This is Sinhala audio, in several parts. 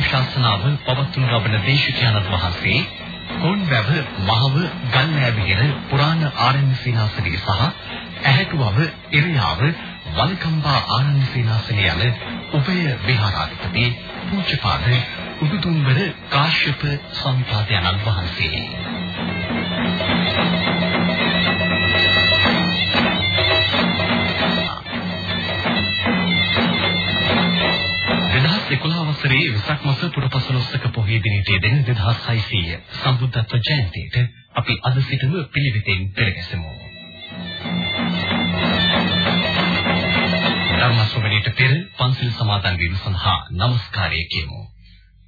අද ධර්මානුශාසනාව පවත්වනු ලබන දේශකයන්න් වහන්සේ කොන්වැව මහව ගල්නෑවිහෙර පුරාණ ආරණ්‍ය සේනාසනයේ සහ ඇහැටුවව ඉරියාව වල්කම්බා ආනන්ද සේනාසනය යන උභය විහාරාධිපති පූජ්‍යපාද උඩුදුම්බර කාශ්‍යප සම්පාදයන්න් වහන්සේ. වසරේ වෙසක් මාස පුරපසළොස්වක පොහොය දිනේට යෙදෙන 2600 සම්බුද්ධත්ව ජයන්තියට අපි අද සිටම පිළිවෙතින් පෙරගැසෙමු. ධර්ම ශ්‍රවණයට පෙර පන්සිල් සමාදන් වීම සඳහා নমස්කාරය කියමු.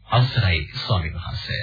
අවසරයි ස්වාමීන් වහන්සේ.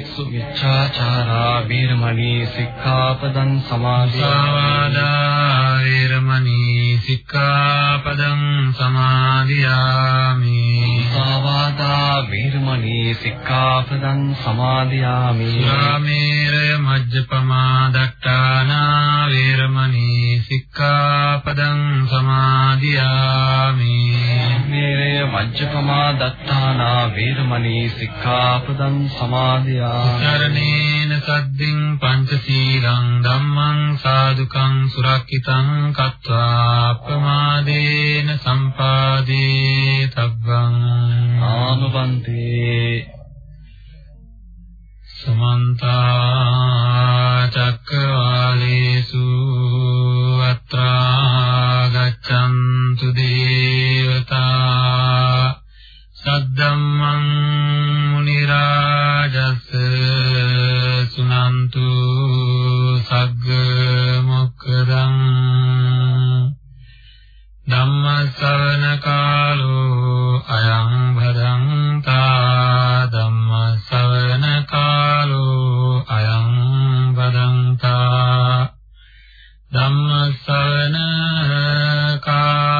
කාමේසු මිච්ඡාචාරා වේරමණී සික්ඛාපදං සමාදියාමි වේරමණී සික්ඛාපදං සමාදියාමි. සාවාදා වේරමණී සික්ඛාපදං සමාදියාමි. සාමේරය මජ්ජපමා දට්ඨානා වේරමණී සික්ඛාපදං සමාදියාමි. මේරය මජ්ජපමා දත්තානා වේරමණී සික්ඛාපදං සමාදියාමි. චරණේන සද්දින් පංචශීලං ධම්මං සාදුකං සුරක්ෂිතං කତ୍වා ප්‍රමාදේන සම්පාදේ තබ්බං ආමවන්තේ සමන්ත චක්කවාලේසු අත්‍රා ගච්ඡන්තු දේවතා සද්දම්මං මුනි රාජස් සුනන්තු සග්ග මොක්ඛදං ධම්ම ශ්‍රවණ කාලෝ අයං භදංතා ධම්ම ශ්‍රවණ කාලෝ අයං භදංතා ධම්ම ශ්‍රවණ කාලෝ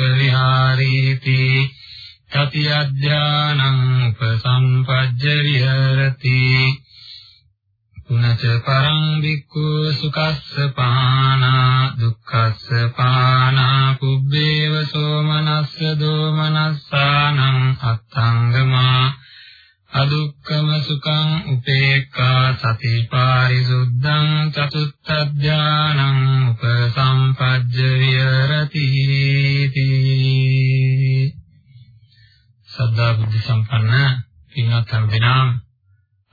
සතිමා සුඛ විහාරීති තති අධ්‍යානං උපසම්පජ්ජ විහෙරති පුනච පරං වික්ඛු සුකස්ස පානා දුක්ඛස්ස පානා කුබ්බේව සෝමනස්ස දෝමනස්සානං අත්තංගමා අදුක්කම සුඛං උපේක්ඛා සති පාරිසුද්ධං චතුත්ථ ඥානං උපසම්පජ්ජ විහෙරති සද්ධා බුද්ධ සම්පන්න පින්වත් හැම දෙනාම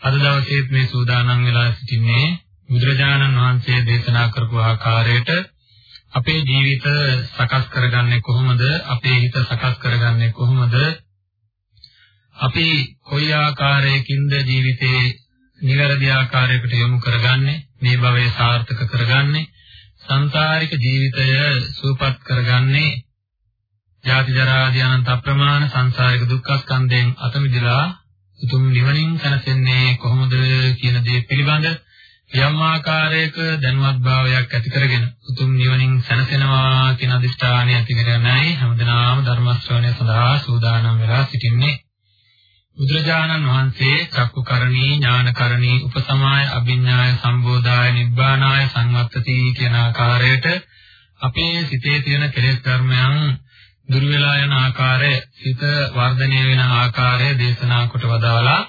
අද දවසේ මේ සූදානම් වෙලා සිටින්නේ බුදුරජාණන් වහන්සේ දේශනා කරපු ආකාරයට අපේ ජීවිත සකස් කරගන්නේ කොහොමද? අපේ හිත සකස් කරගන්නේ කොහොමද? අපි කොයි ආකාරයකින්ද ජීවිතේ නිවැරදි ආකාරයකට යොමු කරගන්නේ මේ භවයේ සාර්ථක කරගන්නේ සංසාරික ජීවිතය සූපත් කරගන්නේ ජාති ජරා ආදී අනන්ත අප්‍රමාණ සංසාරික දුක්ඛ ස්කන්ධයෙන් අත මිදලා උතුම් නිවනින් සැනසෙන්නේ කොහොමද කියන දේ පිළිබඳ යම් ආකාරයක දැනුවත් භාවයක් ඇති කරගෙන උතුම් නිවනින් සැනසෙනවා කියන අදිෂ්ඨානය ඇති කරගෙනයි හැමදෙනාම ධර්ම ශ්‍රවණය සඳහා සූදානම් වෙලා සිටින්නේ. බුදුරජාණන් වහන්සේ චක්කුකරණී ඥානකරණී උපසමාය අභිඥාය සම්බෝධාය නිබ්බානාය සංවත්තති කියන ආකාරයට අපේ සිතේ තියෙන කෙලෙස් ධර්මයන් දුර වෙලා යන ආකාරය, හිත වර්ධනය වෙන ආකාරය දේශනා කොට වදාලා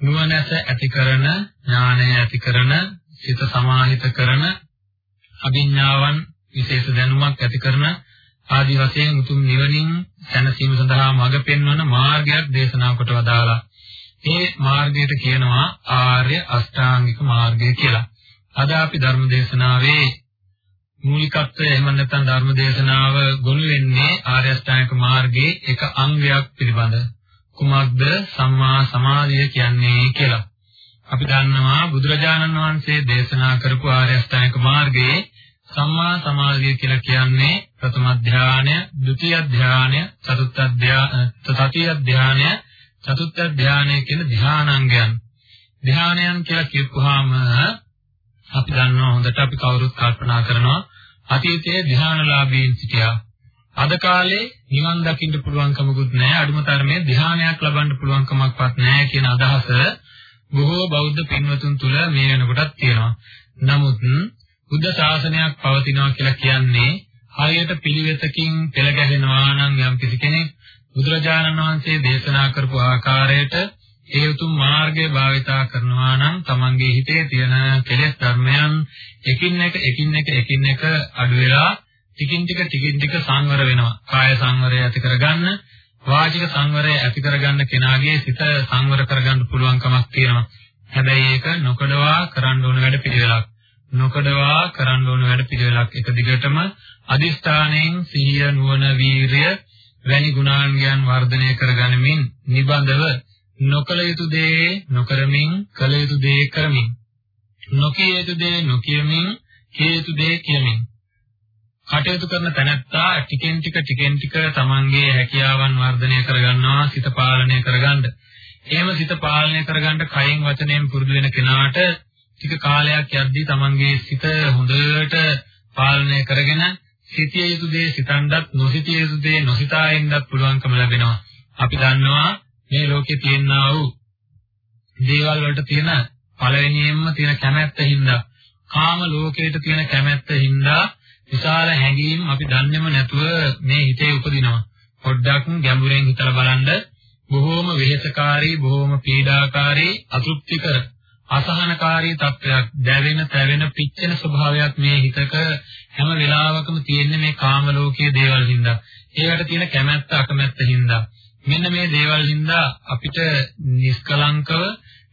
නුවණැස ඇති කරන, ඥානය ඇති කරන, සිත සමාහිත කරන අභිඥාවන් විශේෂ දැනුමක් ඇති කරන ආදි වශයෙන් උතුම් නිවනින් සැනසීම සඳහා මඟ පෙන්වන මාර්ගයක් දේශනා කොට වදාලා ඒ මාර්ගයට කියනවා ආර්ය අෂ්ටාංගික මාර්ගය කියලා. අද අපි ධර්ම දේශනාවේ මූලිකත්වය එහෙම නැත්නම් ධර්ම දේශනාව ගොනු වෙන්නේ ආර්ය අෂ්ටාංගික මාර්ගයේ එක අංගයක් පිළිබඳ කුමක්ද සම්මා සමාධිය කියන්නේ කියලා. අපි දන්නවා බුදුරජාණන් වහන්සේ දේශනා කරපු ආර්ය අෂ්ටාංගික මාර්ගයේ සම්මා සමාධිය කියලා කියන්නේ ප්‍රථම ධානය, ဒုတိ ය ධානය, චතුර්ථ ධානය, තතිය ධානය, චතුර්ථ ධානය කියන ධානාංගයන්. ධානයන් කියලා කියපුවාම අපි දන්නවා හොඳට අපි කවුරුත් කල්පනා කරනවා අතීතයේ ධ්‍යානලාභීන් සිටියා. අද කාලේ නිවන් දකින්න පුළුවන් කමකුත් නැහැ. අඩුම තරමේ ධ්‍යානයක් ලබන්න පුළුවන් කමක්වත් නැහැ කියන අදහස බොහෝ බෞද්ධ පින්වතුන් තුල මේ වෙනකොටත් තියෙනවා. නමුත් බුද්ධ ශාසනයක් පවතිනවා කියලා කියන්නේ හරියට පිළිවෙතකින් පෙළ ගැහෙනවා නම් යම් කිසි කෙනෙක් බුදුරජාණන් වහන්සේ දේශනා කරපු ආකාරයට ඒ උතුම් මාර්ගය භාවිතා කරනවා නම් තමන්ගේ හිතේ තියෙන කෙලෙස් ධර්මයන් එකින් එක එකින් එක එකින් එක අඩු වෙලා ටිකින් ටික ටිකින් ටික සංවර වෙනවා. කාය සංවරය ඇති කරගන්න, වාචික සංවරය ඇති කරගන්න කෙනාගේ සිත සංවර කරගන්න පුළුවන්කමක් තියෙනවා. හැබැයි ඒක නොකඩවා කරන්න ඕන වැඩ පිළිවෙලක්. නොකඩවා කරන්න ඕන වැඩ පිළිවෙලක්. එක දිගටම අදිස්ථාණයෙන් සිහිය නුවණ වීරිය වැනි ගුණාංගයන් වර්ධනය කරගනිමින් නිබඳව නොකල යුතු දේ නොකරමින් කල යුතු දේ කරමින් නොකිය යුතු දේ නොකියමින් කිය යුතු දේ කියමින් කටයුතු කරන තැනැත්තා ටිකෙන් ටික ටිකෙන් ටික තමන්ගේ හැකියාවන් වර්ධනය කරගන්නවා සිත පාලනය කරගන්න. එහෙම සිත පාලනය කරගන්න කයින් වචනයෙන් පුරුදු වෙන කෙනාට ටික කාලයක් යද්දී තමන්ගේ සිත හොඳට පාලනය කරගෙන සිටිය යුතු දේ සිතනවත් නොසිටිය යුතු දේ නොසිතා ඉන්නත් පුළුවන්කම ලැබෙනවා. අපි දන්නවා මේ ලෝකේ තියෙනා වූ දේවල් වලට තියෙන පළවෙනියෙන්ම තියෙන කැමැත්ත හින්දා කාම ලෝකයට තියෙන කැමැත්ත හින්දා විශාල හැඟීම් අපි දන්නේම නැතුව මේ හිතේ උපදිනවා. පොඩ්ඩක් ගැඹුරෙන් හිතලා බලන්න බොහෝම වෙහෙසකාරී, බොහෝම පීඩාකාරී, අතෘප්තිකර අසහනකාරී තත්වයක් දැවෙන, තැවෙන, පිච්චෙන ස්වභාවයක් මේ හිතක හැම වෙලාවකම තියෙන්නේ මේ කාම ලෝකයේ දේවල් හින්දා. ඒවට තියෙන කැමැත්ත අකමැත්ත හින්දා. මෙන්න මේ දේවල් හින්දා අපිට නිෂ්කලංකව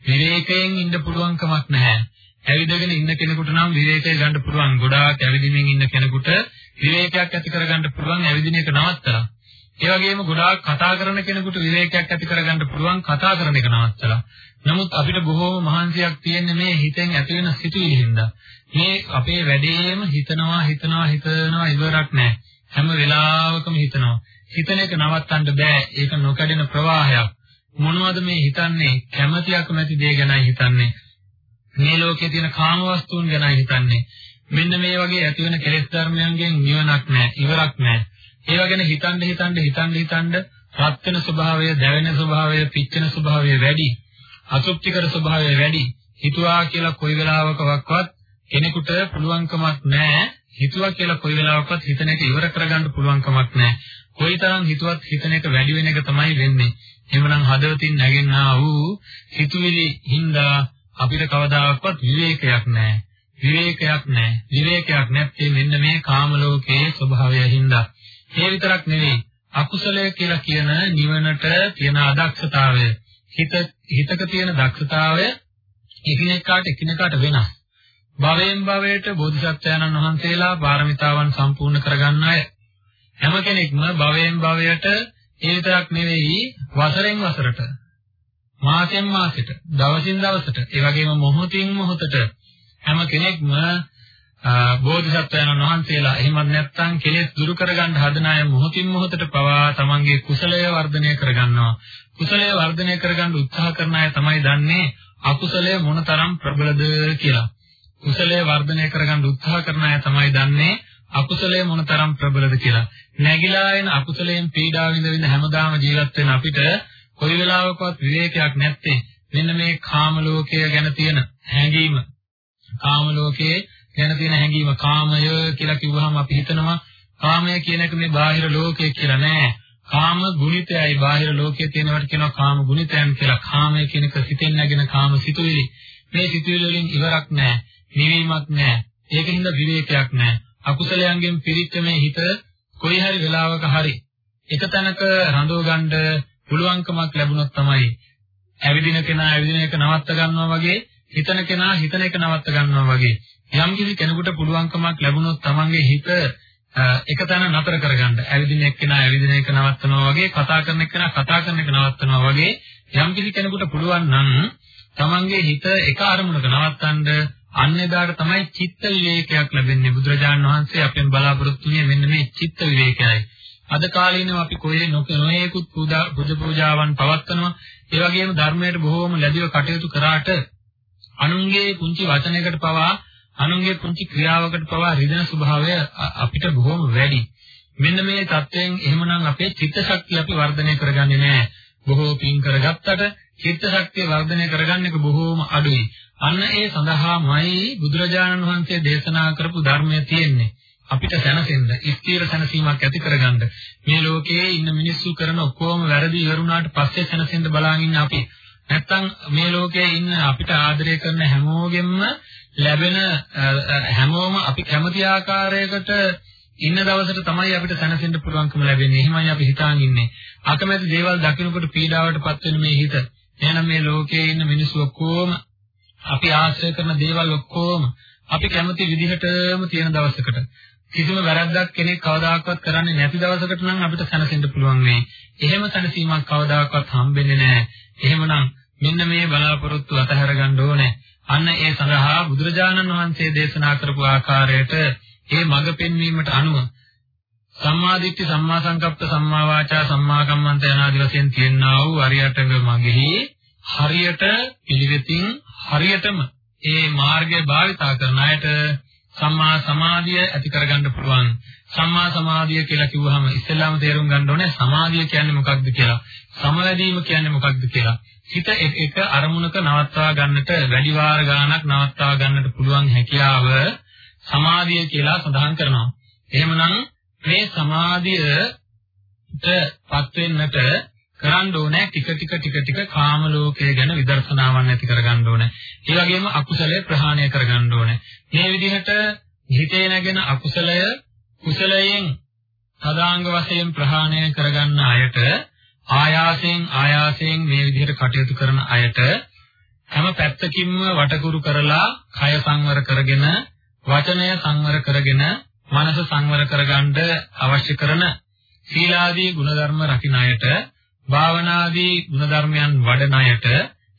විවේකයෙන් ඉන්න පුළුවන් කමක් නැහැ. ඇවිදගෙන ඉන්න කෙනෙකුට නම් විවේකය ගන්න පුළුවන්. ගොඩාක් ඇවිදින්මින් ඉන්න කෙනෙකුට විවේකයක් ඇති කරගන්න පුළුවන් ඇවිදින එක නවත්තලා. ඒ වගේම ගොඩාක් කතා කරන කෙනෙකුට විවේකයක් ඇති කරගන්න පුළුවන් කතා කරන එක නවත්තලා. නමුත් අපිට බොහෝම මහන්සියක් තියෙන්නේ මේ හිතෙන් ඇති වෙන සිතුවිලි හින්දා. මේ අපේ වැඩේම හිතනවා හිතනවා හිතනවා ඉවරක් නැහැ. හැම වෙලාවකම හිතනවා. හිතන එක නවත්තන්න බෑ. ඒක නොකඩෙන ප්‍රවාහයක්. මොනවද මේ හිතන්නේ? කැමැතියක් නැති දේ ගැනයි හිතන්නේ. මේ ලෝකයේ තියෙන කාම වස්තුන් ගැනයි හිතන්නේ. මෙන්න මේ වගේ ඇති වෙන කෙලෙස් ධර්මයන්ගෙන් නිවනක් නැහැ, ඉවරක් නැහැ. ඒවා ගැන හිතන්න හිතන්න හිතන්න හිතන්න රත් වෙන ස්වභාවය, දැවෙන ස්වභාවය, පිච්චෙන ස්වභාවය වැඩි. අසුප්තිකර ස්වභාවය වැඩි. හිතුවා කියලා කොයි වෙලාවකවත් කෙනෙකුට පුළුවන්කමක් නැහැ. හිතුවා කියලා කොයි වෙලාවකවත් හිතන එක ඉවර කරගන්න පුළුවන්කමක් නැහැ. කොයිතරම් හිතුවත් හිතන එක වැඩි වෙන එක තමයි වෙන්නේ. එහෙමනම් හදවතින් නැගෙන්නා වූ හිතුවිලි හින්දා අපිට කවදාකවත් විවේකයක් නැහැ. විවේකයක් නැහැ. විවේකයක් නැත්තේ මෙන්න මේ කාම ලෝකයේ ස්වභාවය හින්දා. ඒ විතරක් නෙවෙයි අකුසලය කියලා කියන නිවනට තියෙන අදක්ෂතාවය හිත හිතක තියෙන දක්ෂතාවය එකිනෙකාට එකිනෙකාට වෙනස්. භවයෙන් භවයට බෝධිසත්වයන්න් වහන්සේලා පාරමිතාවන් සම්පූර්ණ කරගන්න අය හැම කෙනෙක්ම භවයෙන් භවයට ඒ විතරක් නෙවෙයි වසරෙන් වසරට මාසෙන් මාසෙට දවසින් දවසට ඒ වගේම මොහොතින් මොහොතට හැම කෙනෙක්ම බෝධිසත්වයන් වහන්සේලා එහෙමත් නැත්නම් කෙලෙස් දුරු කරගන්න හදන අය මොහොතින් මොහොතට පවා තමන්ගේ කුසලය වර්ධනය කරගන්නවා. කුසලය වර්ධනය කරගන්න උත්සාහ කරන අය තමයි දන්නේ අකුසලය මොනතරම් ප්‍රබලද කියලා. කුසලය වර්ධනය කරගන්න උත්සාහ කරන අය තමයි දන්නේ අකුසලය මොනතරම් ප්‍රබලද කියලා. නැగిලා එන අකුසලයෙන් පීඩා විඳ විඳ හැමදාම ජීවත් වෙන අපිට කොයි වෙලාවකවත් විවේකයක් නැත්තේ. මෙන්න මේ කාම ලෝකය ගැන තියෙන හැඟීම. කාම ලෝකයේ ගැන තියෙන හැඟීම කාමය කියලා කිව්වහම අපි හිතනවා කාමය කියන එක මේ බාහිර ලෝකය කියලා නෑ. කාම ගුණිතයයි බාහිර ලෝකයේ තියෙනවට කියනවා කාම ගුණිතයන් කියලා. කාමය කියන එක සිතෙන් නැගෙන කාම සිතුවිලි. මේ සිතුවිලි වලින් ඉවරක් නෑ නිවීමක් නෑ. ඒකින්ද විවේකයක් නෑ. අකුසලයන්ගෙන් පිරිච්ච මේ හිත කොයි හරි වෙලාවක හරි එක තැනක රඳව ගන්න පුළුවන්කමක් ලැබුණොත් තමයි ඇවිදින කෙනා ඇවිදින එක නවත්ත ගන්නවා වගේ හිතන කෙනා හිතන එක නවත්ත ගන්නවා වගේ. යම් කිසි කෙනෙකුට පුළුවන්කමක් ලැබුණොත් තමන්ගේ හිත එක තැන නතර කරගන්න ඇවිදින එක්කෙනා ඇවිදින එක නවත්තනවා වගේ කතා කරන එක්කෙනා කතා කරන එක නවත්තනවා වගේ යම් කිසි කෙනෙකුට පුළුවන් නම් තමන්ගේ හිත එක අරමුණක නවත්තන්න අන්නේදාට තමයි චිත්ත විවේකයක් ලැබෙන්නේ බුදුරජාණන් වහන්සේ අපෙන් බලාපොරොත්තු වෙන්නේ මෙන්න මේ චිත්ත විවේකයයි. අද කාලේනම අපි කොහේ නොයෙකුත් පූජා බුදු පූජාවන් පවත්වනවා. ඒ වගේම ධර්මයට බොහෝම ලැබිව කටයුතු කරාට අනුන්ගේ පුංචි වචනයකට පවා අනුන්ගේ පුංචි ක්‍රියාවකට පවා රිදෙන ස්වභාවය අපිට බොහෝම වැඩි. මෙන්න මේ தත්වයෙන් එහෙමනම් අපේ චිත්ත ශක්තිය අපි වර්ධනය කරගන්නේ නැහැ. බොහෝ පින් කරගත්තට චිත්ත ශක්තිය වර්ධනය කරගන්න එක බොහෝම අඩුයි. අන්න ඒ සඳහාමයි බුදුරජාණන් වහන්සේ දේශනා කරපු ධර්මය තියෙන්නේ. අපිට සැනසෙන්න, ස්ථීර සැනසීමක් ඇති කරගන්න. මේ ලෝකයේ ඉන්න මිනිස්සු කරන ඔක්කොම වැරදි ඉවරුණාට පස්සේ සැනසෙන්න බලාගෙන ඉන්න අපි. නැත්තම් මේ ලෝකයේ ඉන්න අපිට ආදරය කරන හැමෝගෙම ලැබෙන හැමෝම අපි කැමති ආකාරයකට ඉන්න දවසට තමයි අපිට සැනසෙන්න පුළුවන්කම ලැබෙන්නේ. එහෙමයි අපි හිතාන් ඉන්නේ. අකමැති දේවල් දකිනකොට පීඩාවටපත් වෙන මේ හිත. එහෙනම් මේ ලෝකයේ ඉන්න මිනිස්සු ඔක්කොම අපි ආශ්‍රය කරන දේවල් ඔක්කොම අපි කැමති විදිහටම තියෙන දවසකට කිසිම වැරද්දක් කෙනෙක් කවදාකවත් කරන්නේ නැති දවසකට නම් අපිට සැනසෙන්න පුළුවන් වෙයි. එහෙම සැනසීමක් කවදාකවත් හම්බෙන්නේ නැහැ. එහෙමනම් මෙන්න මේ බලාපොරොත්තු අතහැර ගන්න ඕනේ. අන්න ඒ සඳහා බුදුරජාණන් වහන්සේ දේශනා කරපු ආකාරයට මේ මඟ පෙන්වීමට අනුව සම්මා දිට්ඨි සම්මා සංකප්ප සම්මා වාචා සම්මා කම්මන්ත යනාදී වශයෙන් තියෙනා වූ අරියටඟ මගෙහි හරියට පිළිවෙතින් හරියටම ඒ මාර්ගය භාවිතා කරන අයට සම්මා සමාධිය ඇති කරගන්න පුළුවන්. සම්මා සමාධිය කියලා කිව්වහම ඉස්සෙල්ලාම තේරුම් ගන්න ඕනේ සමාධිය කියන්නේ මොකක්ද කියලා. සමවැදීම කියන්නේ මොකක්ද කියලා. හිත එක අරමුණක නවත්වා ගන්නට වැඩි වාර ගණනක් නවත්වා ගන්නට පුළුවන් හැකියාව සමාධිය කියලා සඳහන් කරනවා. එහෙමනම් මේ සමාධියට පත් වෙන්නට කරන්න ඕනේ ටික ටික ටික ටික කාම ලෝකය ගැන විදර්ශනාවන් ඇති කරගන්න ඕනේ. ඒ වගේම අකුසලයේ ප්‍රහාණය කරගන්න ඕනේ. මේ විදිහට හිතේ නැගෙන අකුසලය කුසලයෙන් සදාංග වශයෙන් ප්‍රහාණය කරගන්න අයට ආයාසයෙන් ආයාසයෙන් මේ විදිහට කටයුතු කරන අයට හැම පැත්තකින්ම වටකුරු කරලා කය සංවර කරගෙන වචනය සංවර කරගෙන මනස සංවර කරගන්න අවශ්‍ය කරන සීලාදී ගුණධර්ම රකින්න අයට භාවනාදී ගුණධර්මයන් වඩන අයට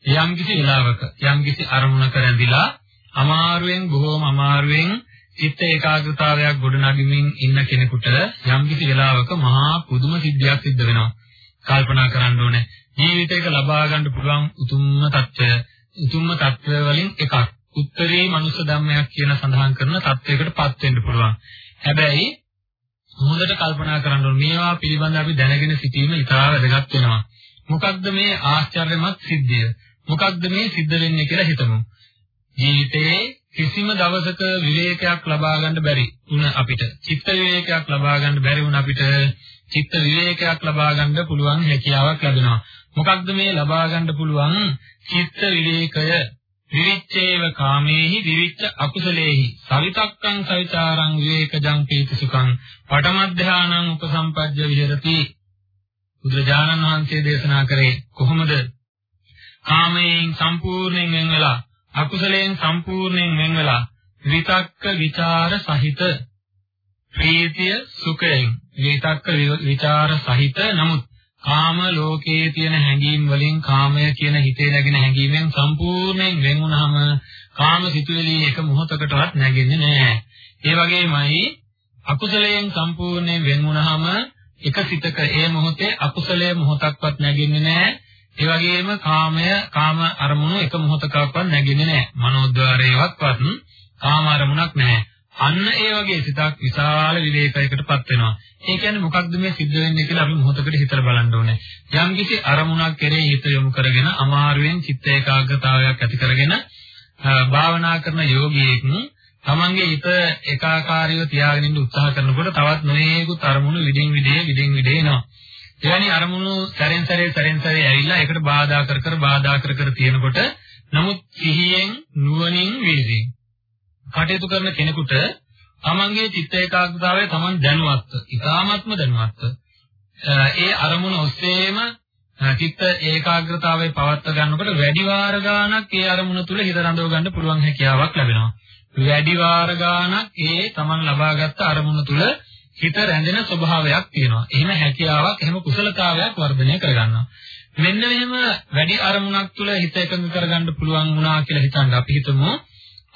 යම්කිසි වෙලාවක යම්කිසි අරමුණක රැඳිලා අමාරුවෙන් බොහෝම අමාරුවෙන් චිත්ත ඒකාග්‍රතාවයක් ගොඩනගමින් ඉන්න කෙනෙකුට යම්කිසි වෙලාවක මහා පුදුම සිද්ධියක් සිද්ධ වෙනවා. කල්පනා කරන්න ඕනේ. ජීවිතයක ලබා ගන්න පුළුවන් උතුම්ම தত্ত্বය, උතුම්ම தত্ত্বය වලින් එකක්. උත්තරී මනුෂ්‍ය ධර්මයක් කියන සඳහන් කරන தত্ত্বයකටපත් වෙන්න පුළුවන්. හැබැයි හොඳට කල්පනා කරන්න ඕනේ මේවා පිළිබඳව අපි දැනගෙන සිටීම ඉතාම වැදගත් වෙනවා. මොකක්ද මේ ආශ්චර්යමත් සිද්ධිය? මොකක්ද මේ සිද්ධ වෙන්නේ කියලා හිතමු. ජීවිතයේ කිසිම දවසක විවේකයක් ලබා ගන්න බැරි වුණ අපිට, චිත්ත විවේකයක් ලබා ගන්න බැරි වුණ අපිට චිත්ත විවේකයක් ලබා ගන්න පුළුවන් හැකියාවක් ලැබෙනවා. මොකක්ද මේ ලබා ගන්න පුළුවන්? චිත්ත විවේකය? විවිච්ඡේව කාමේහි විවිච්ඡ අකුසලේහි. සවිතක්කං සවිචාරං විවේකජං පීතිසුඛං පඨමධ්‍යානං උපසම්පජ්ජ විහෙරති. බුදුරජාණන් වහන්සේ දේශනා කරේ කොහොමද? කාමයෙන් සම්පූර්ණයෙන් වෙන් වෙලා අකුසලයෙන් සම්පූර්ණයෙන් වෙන් වෙලා විතක්ක ਵਿਚාර සහිත ප්‍රීතිය සුඛයෙන්. විතක්ක ਵਿਚාර සහිත නමුත් කාම ලෝකයේ තියෙන හැඟීම් වලින් කාමය කියන හිතේ නැගෙන හැඟීමෙන් සම්පූර්ණයෙන් වෙන් වුණාම කාම සිතුවිලි එක මොහොතකටවත් නැගෙන්නේ නැහැ. ඒ වගේමයි අකුසලයෙන් සම්පූර්ණයෙන් වෙන් වුණාම එක සිතක ඒ මොහොතේ අකුසලයේ මොහොතක්වත් නැගෙන්නේ නැහැ. ඒ වගේම කාමය කාම අරමුණු එක මොහොතකවත් නැගෙන්නේ නැහැ. මනෝද්වාරයේවත් කාම අරමුණක් නැහැ. අන්න ඒ වගේ සිතක් විශාල විවේකයකටපත් වෙනවා. ඒ කියන්නේ මොකක්ද මේ සිද්ධ වෙන්නේ කියලා අපි මොහොතකට හිතලා බලන්න ඕනේ. යම්කිසි අරමුණක් කෙරෙහි හිත යොමු කරගෙන අමාරුවෙන් චිත්ත ඒකාග්‍රතාවයක් ඇති කරගෙන භාවනා කරන යෝගියෙක් තමන්ගේ හිත ඒකාකාරීව තියාගෙන ඉන්න උත්සාහ කරනකොට තවත් නොයේකුත් අරමුණු විදින් විදේ විදින් විදේ එනවා. එවැනි අරමුණු සැරෙන් සැරේ සැරෙන් සැරේ ඇවිල්ලා ඒකට බාධා කර කර බාධා කර කර තියෙනකොට නමුත් සිහියෙන් නුවණින් වේදී කටයුතු කරන කෙනෙකුට තමන්ගේ චිත්ත ඒකාග්‍රතාවය තමන් දැනුවත්ව, ඊ타ත්ම දැනුවත්ව ඒ අරමුණ ඔස්සේම චිත්ත ඒකාග්‍රතාවය පවත්වා ගන්නකොට වැඩි වාර ගාණක් ඒ අරමුණ තුල හිත රඳව ගන්න පුළුවන් හැකියාවක් ලැබෙනවා. වැඩි වාර ගාණක් ඒ තමන් ලබාගත් අරමුණ තුල හිත රැඳෙන ස්වභාවයක් තියෙනවා. එහෙම හැකියාවක්, එහෙම කුසලතාවයක් වර්ධනය කරගන්නවා. මෙන්න මෙහෙම වැඩි අරමුණක් තුල හිත එකඟ කරගන්න පුළුවන් වුණා කියලා හිතන්න අපි හිතමු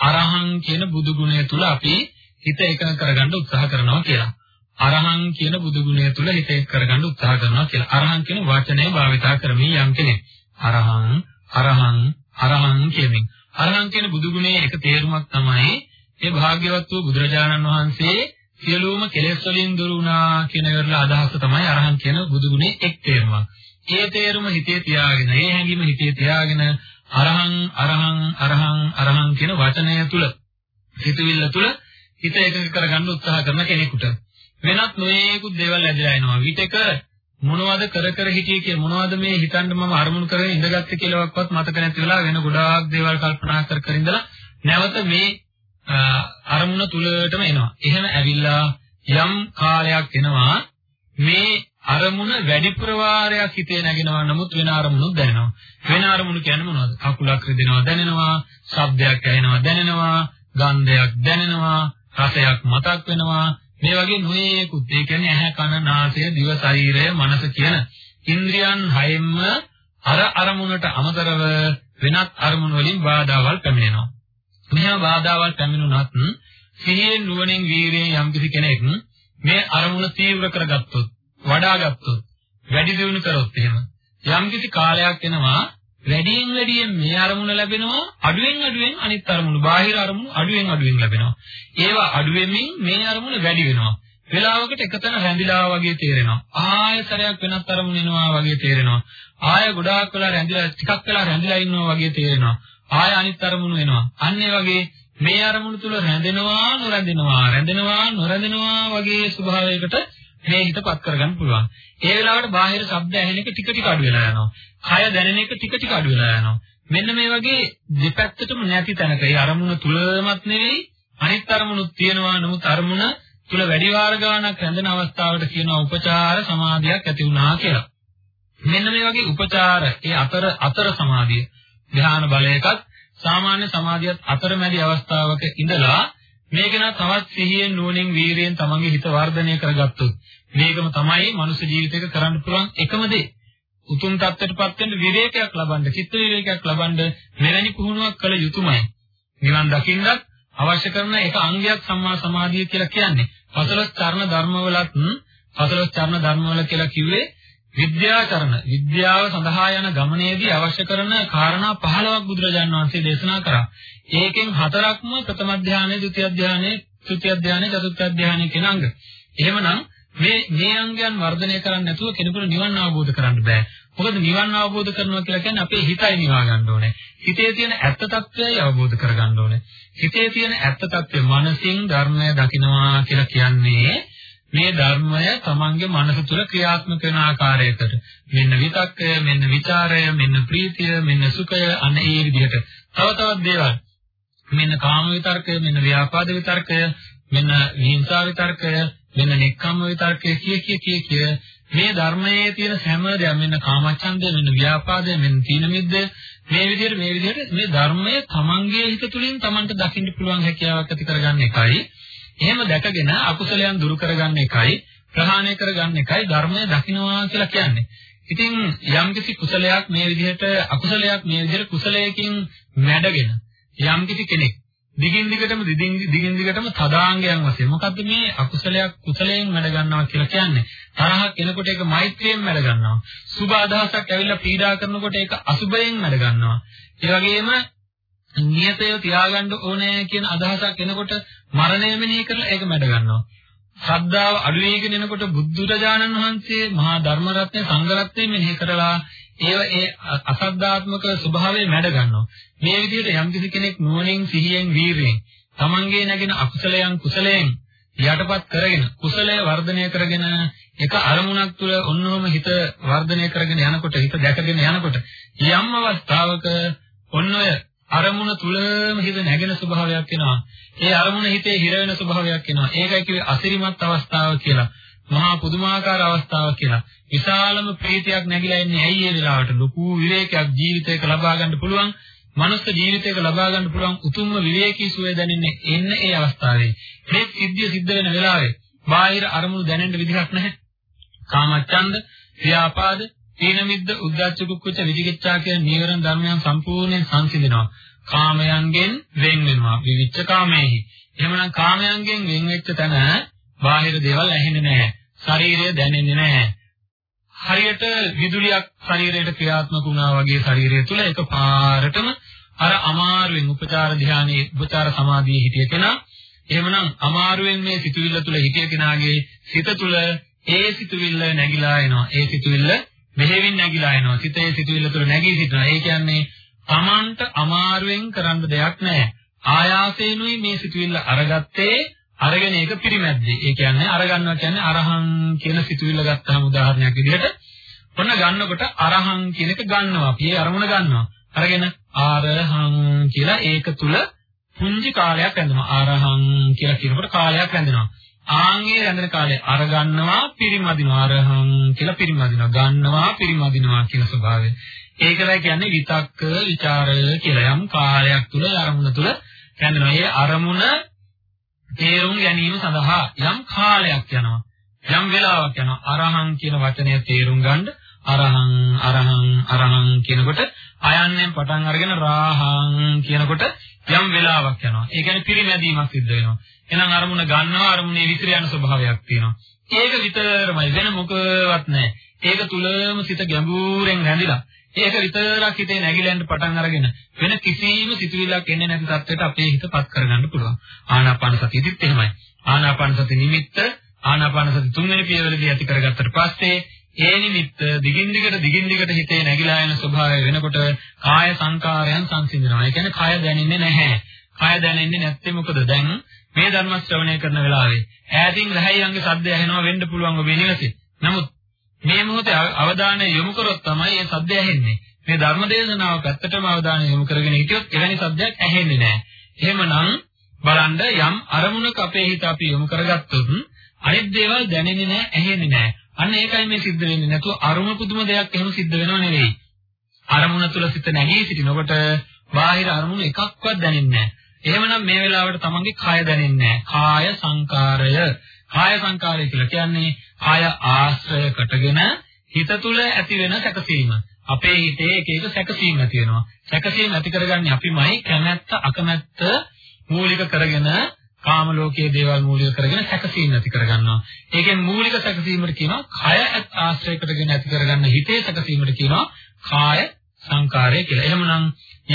අරහං කියන බුදු ගුණය තුල අපි හිත එකඟ කරගන්න උත්සාහ කරනවා කියලා. අරහං කියන බුදු ගුණය තුල හිත එකඟ කරගන්න උත්සාහ කරනවා කියලා. අරහං කියන වචනය භාවිතා කරමින් යම් කෙනෙක්. අරහං අරහං අරහං කියමින්. අරහං කියන බුදු ගුණයේ එක තේරුමක් තමයි ඒ භාග්‍යවත් වූ බුදුරජාණන් වහන්සේ සියලුම කෙලෙස් වලින් දුරු වුණා කියන වල අදහස තමයි අරහං කියන බුදු ගුණයේ එක් තේරුමක්. ඒ තේරුම හිතේ තියාගෙන, ඒ හැඟීම හිතේ තියාගෙන අරහං අරහං අරහං අරහං කියන වචනය තුල හිතවිල්ල තුල හිත එකඟ කරගන්න උත්සාහ කරන කෙනෙකුට වෙනත් නොයේකුත් දේවල් ඇදලා එනවා. විතක මොනවද කර කර හිටියේ කියලා මොනවද මේ හිතන්න මම අරමුණු කරගෙන ඉඳගත්තේ කියලාවත් මතක නැති වෙලා වෙන ගොඩාක් දේවල් කල්පනා කර කර ඉඳලා නැවත මේ අරමුණ තුලටම එනවා. එහෙම ඇවිල්ලා යම් කාලයක් එනවා මේ අරමුණ වැඩිපුර වාරයක් හිතේ නැගෙනවා නමුත් වෙන අරමුණුත් දැනෙනවා. වෙන අරමුණු කියන්නේ මොනවද? කකුලක් රිදෙනවා දැනෙනවා, ශබ්දයක් ඇහෙනවා දැනෙනවා, ගන්ධයක් දැනෙනවා, රසයක් මතක් වෙනවා. මේ වගේ නොයේකුත් ඒ කියන්නේ ඇහැ කන නාසය දිව ශරීරය මනස කියන ඉන්ද්‍රියන් හයෙන්ම අර අරමුණට අමතරව වෙනත් අරමුණු වලින් බාධාවල් පැමිණෙනවා. මෙහෙම බාධාවල් පැමිණුණත් සිහියෙන් නුවණින් වීර්යයෙන් යම්කිසි කෙනෙක් මේ අරමුණ තීව්‍ර කරගත්තොත් වඩා ගත්තොත් වැඩි දියුණු කරොත් එහෙම යම්කිසි කාලයක් එනවා වැඩියෙන් වැඩියෙන් මේ අරමුණ ලැබෙනවා අඩුවෙන් අඩුවෙන් අනිත් අරමුණු බාහිර අරමුණු අඩුවෙන් අඩුවෙන් ලැබෙනවා. ඒවා අඩු වෙමින් මේ අරමුණ වැඩි වෙනවා. වෙලාවකට එකතන රැඳිලා වගේ තේරෙනවා. ආයතරයක් වෙනත් අරමුණ එනවා වගේ තේරෙනවා. ආය ගොඩාක් වෙලා රැඳිලා ටිකක් වෙලා රැඳිලා ඉන්නවා වගේ තේරෙනවා. ආය අනිත් අරමුණු එනවා. අන්න ඒ වගේ මේ අරමුණු තුල රැඳෙනවා නොරැඳෙනවා රැඳෙනවා නොරැඳෙනවා වගේ ස්වභාවයකට මේ හිතපත් කරගන්න පුළුවන්. ඒ වෙලාවට බාහිර ශබ්ද ඇහෙන එක ටික ටික අඩු වෙලා යනවා. කය දැනෙන එක ටික ටික අඩු වෙලා යනවා. මෙන්න මේ වගේ දෙපැත්තටම නැති තැනක ඒ අරමුණ තුලමත් නෙවෙයි අනිත් අරමුණුත් තියෙනවා. නමුත් අරමුණ තුල වැඩි වාර ගානක් රැඳෙන අවස්ථාවට කියනවා උපචාර සමාධියක් ඇති වුණා කියලා. මෙන්න මේ වගේ උපචාර ඒ අතර අතර සමාධිය ධ්‍යාන බලයකත් සාමාන්‍ය සමාධියත් අතරමැදි අවස්ථාවක ඉඳලා මේක නා තවත් සිහියෙන් නුවණින් වීරියෙන් තමන්ගේ හිත වර්ධනය කරගත්තොත් මේකම තමයි මනුෂ්‍ය ජීවිතයක කරන්න පුළුවන් එකම දේ. උතුම් තත්ත්වයටපත් වෙන්න විවේකයක් ලබන්න, චිත්ත විවේකයක් ලබන්න මෙවැනි පුහුණුවක් කළ යුතුමයි. නිවන් දකින්නත් අවශ්‍ය කරන එක අංගයක් සම්මා සමාධිය කියලා කියන්නේ. පසලස් චරණ ධර්මවලත් පසලස් චරණ ධර්මවල කියලා කිව්වේ විද්‍යාචරණ විද්‍යාව සඳහා යන ගමනේදී අවශ්‍ය කරන කාරණා 15ක් බුදුරජාණන් වහන්සේ දේශනා කරා. ඒකෙන් හතරක්ම ප්‍රථම ධානය, ဒုတိ ය ධානය, තෘතිය ධානය, චතුර්ථ ධානය කියන අංග. එහෙමනම් මේ මේ අංගයන් වර්ධනය කරන්නේ නැතුව කෙනෙකුට නිවන් අවබෝධ කරන්න බෑ. මොකද නිවන් අවබෝධ කරනවා කියලා කියන්නේ අපේ හිතයි නිවා ගන්න ඕනේ. හිතේ තියෙන ඇත්ත తත්වයයි අවබෝධ කරගන්න ඕනේ. හිතේ තියෙන ඇත්ත తත්වය මනසින් ධර්මය දකිනවා කියලා කියන්නේ මේ ධර්මය තමන්ගේ මනස තුළ ක්‍රියාත්මක වෙන ආකාරයකට මෙන්න විතක්කය මෙන්න ਵਿਚාරය මෙන්න ප්‍රීතිය මෙන්න සුඛය අන්න ඒ විදිහට තව තවත් දේවල් මෙන්න කාම විතර්කය මෙන්න ව්‍යාපාද විතර්කය මෙන්න හිංසා විතර්කය මෙන්න නික්කම්ම විතර්කය කිය කිය කිය කිය. මේ ධර්මයේ තියෙන හැම දෙයක් මෙන්න කාමච්ඡන්දය මෙන්න ව්‍යාපාදය මෙන්න තීන මිද්ද මේ විදිහට මේ විදිහට මේ ධර්මය තමන්ගේ හිත තුළින් තමන්ට දකින්න පුළුවන් හැකියාවක් ඇති කරගන්න එකයි. එහෙම දැකගෙන අකුසලයන් දුරු කරගන්න එකයි ප්‍රහාණය කරගන්න එකයි ධර්මය දකින්නවා කියලා කියන්නේ. ඉතින් යම්කිසි කුසලයක් මේ විදිහට අකුසලයක් මේ විදිහට කුසලයකින් මැඩගෙන යම්කිසි කෙනෙක් දිගින් දිගටම දිගින් දිගටම තදාංගයන් වශයෙන් මොකද්ද මේ අකුසලයක් කුසලයෙන් මැඩ ගන්නවා කියලා කියන්නේ? තරහක් එනකොට ඒක මෛත්‍රියෙන් මැඩ ගන්නවා. සුබ අදහසක් ඇවිල්ලා පීඩා කරනකොට ඒක අසුබයෙන් මැඩ ගන්නවා. ඒ වගේම නියතය තියාගන්න ඕනේ කියන අදහසක් එනකොට මරණය මෙනෙහි කරලා ඒක මැඩ ගන්නවා. ශ්‍රද්ධාව අඩු වෙගෙන එනකොට බුදුරජාණන් වහන්සේ මහා ධර්ම රත්නය සංඝ රත්නය මෙනෙහි කරලා ඒව ඒ අසද්ධාත්මක ස්වභාවය මැඩ ගන්නවා. මේ විදිහට යම්කිසි කෙනෙක් නුවණින් සිහියෙන් වීරියෙන් තමන්ගේ නැගෙන අකුසලයන් කුසලයෙන් යටපත් කරගෙන කුසලය වර්ධනය කරගෙන එක අරමුණක් තුළ ඔන්නෝම හිත වර්ධනය කරගෙන යනකොට හිත දැකගෙන යනකොට යම් අවස්ථාවක ඔන්න ඔය අරමුණ තුලම හිත නැගෙන ස්වභාවයක් එනවා. ඒ අරමුණ හිතේ හිර වෙන ස්වභාවයක් එනවා. ඒකයි කිව්වේ අසිරිමත් අවස්ථාව කියලා. මහා පුදුමාකාර අවස්ථාවක් කියලා. විශාලම ප්‍රීතියක් නැగిලා ඉන්නේ ඇයි ඒ වෙලාවට ලොකු විවේකයක් ජීවිතයක ලබා ගන්න පුළුවන්. මනුස්ස ජීවිතයක ලබා ගන්න පුළුවන් උතුම්ම විවේකී සුවය දැනෙන්නේ එන්න ඒ අවස්ථාවේ. මේ සිද්ධිය සිද්ධ වෙන වෙලාවේ බාහිර අරමුණු දැනෙන්න විදිහක් නැහැ. කාමච්ඡන්ද, ව්‍යාපාද, තීන මිද්ද, උද්ධච්ච කුක්කුච්ච විචිකිච්ඡා කියන නීවරණ ධර්මයන් සම්පූර්ණයෙන් සංසිඳනවා. කාමයන්ගෙන් වෙන් වෙනවා. විවිච්ඡ කාමයේහි. එහෙමනම් කාමයන්ගෙන් වෙන් වෙච්ච තැන බාහිර දේවල් ඇහෙන්නේ නැහැ. ශරීරය දැනෙන්නේ නැහැ. හරියට විදුලියක් ශරීරයට ක්‍රියාත්මක වුණා වගේ ශරීරය තුල එකපාරටම අර අමාරුවෙන් උපචාර ධානයේ උපචාර සමාධියේ හිටිය කෙනා එහෙමනම් අමාරුවෙන් මේ සිතුවිල්ල තුල හිටිය කෙනාගේ සිත තුල ඒ සිතුවිල්ල නැగిලා එනවා. ඒ සිතුවිල්ල මෙහෙවින් නැగిලා එනවා. සිතේ සිතුවිල්ල තුළ නැගී සිටිනවා. ඒ කියන්නේ Tamanට අමාරුවෙන් කරන්න දෙයක් නැහැ. ආයාසයෙන්ුයි මේ සිතුවිල්ල අරගත්තේ අරගෙන ඒක පිරිමැද්දේ. ඒ කියන්නේ අරගන්නවා කියන්නේ අරහං කියන සිතුවිල්ල ගත්තාම උදාහරණයක් විදිහට ඔන්න ගන්නකොට අරහං කියන එක ගන්නවා. අපි ඒ අරමුණ ගන්නවා. අරගෙන ආරහං කියලා ඒක තුල පුංචි කාලයක් ඇඳෙනවා. ආරහං කියලා කියනකොට කාලයක් ඇඳෙනවා. ආන්ගේ රැඳෙන කාලේ අර ගන්නවා පිරිමදිනවා අරහං කියලා පිරිමදිනවා ගන්නවා පිරිමදිනවා කියන ස්වභාවය. ඒකයි කියන්නේ විතක්ක ਵਿਚාරය කියලා යම් කාලයක් තුල අරමුණ තුල රැඳෙනවා. ඒ අරමුණ තේරුම් ගැනීම සඳහා යම් කාලයක් යනවා. යම් වෙලාවක් යනවා. අරහං කියන වචනය තේරුම් ගන්න අරහං අරහං අරහං කියනකොට අයන්නෙන් පටන් අරගෙන රාහං කියනකොට යම් වෙලාවක් යනවා. ඒ කියන්නේ පිරිමැදීමක් සිද්ධ වෙනවා. එහෙනම් අරමුණ ගන්නවා අරමුණේ විතර යන ස්වභාවයක් තියෙනවා. ඒක විතරමයි වෙන මොකවත් නැහැ. ඒක තුලම සිත ගැඹුරෙන් රැඳිලා ඒක විතරක් හිතේ නැగిලෙන්න පටන් අරගෙන වෙන කිසිම සිතුවිල්ලක් එන්නේ නැති තත්ත්වයට අපේ හිතපත් කරගන්න පුළුවන්. ආනාපාන සතියෙදිත් එහෙමයි. ආනාපාන සති නිමිත්ත ආනාපාන සති තුන්වෙනි පියවරේදී ඇති කරගත්තට පස්සේ ඒ නිමිත්ත දිගින් දිගට දිගින් දිගට හිතේ නැగిලා යන ස්වභාවය වෙනකොට කාය සංකාරයන් සංසිඳනවා. ඒ කියන්නේ කය දැනෙන්නේ නැහැ. කය දැනෙන්නේ නැත්තේ මොකද? දැන් මේ ධර්ම ශ්‍රවණය කරන වෙලාවේ ඈතින් රහයන්ගේ සද්ද ඇහෙනවා වෙන්න පුළුවන් ඔබේ නිවසේ. නමුත් මේ මොහොතේ අවධානය යොමු කරොත් තමයි මේ සද්ද ඇහෙන්නේ. මේ ධර්ම දේශනාව පැත්තටම අවධානය යොමු කරගෙන හිටියොත් එවැනි සද්දයක් ඇහෙන්නේ නැහැ. එහෙමනම් බලන්න යම් අරමුණක අපේ හිත අපි යොමු කරගත්තොත් අනිත් දේවල් දැනෙන්නේ නැහැ, ඇහෙන්නේ නැහැ. අන්න ඒකයි මේ සිද්ධ වෙන්නේ. නැතුව අරුම පුදුම දෙයක් එහෙම සිද්ධ වෙනව නෙවෙයි. අරමුණ තුල සිත නැගී සිටිනකොට බාහිර අරමුණු එකක්වත් දැනෙන්නේ නැහැ. එහෙමනම් මේ වෙලාවට තමන්ගේ කය දැනෙන්නේ නැහැ. කාය සංකාරය. කාය සංකාරය කියලා කියන්නේ කාය ආශ්‍රය කොටගෙන හිත තුල ඇති වෙන සැකසීම. අපේ හිතේ එක එක සැකසීම් ඇති වෙනවා. සැකසීම් ඇති කරගන්නේ අපිමයි කැමැත්ත අකමැත්ත මූලික කරගෙන කාම ලෝකයේ දේවල් මූලික කරගෙන සැකසීම් ඇති කරගන්නවා. ඒකෙන් මූලික සැකසීමට කියනවා කය ආශ්‍රය කරගෙන ඇති කරගන්න හිතේ සැකසීමට කියනවා කාය සංකාරය කියලා. එහෙමනම්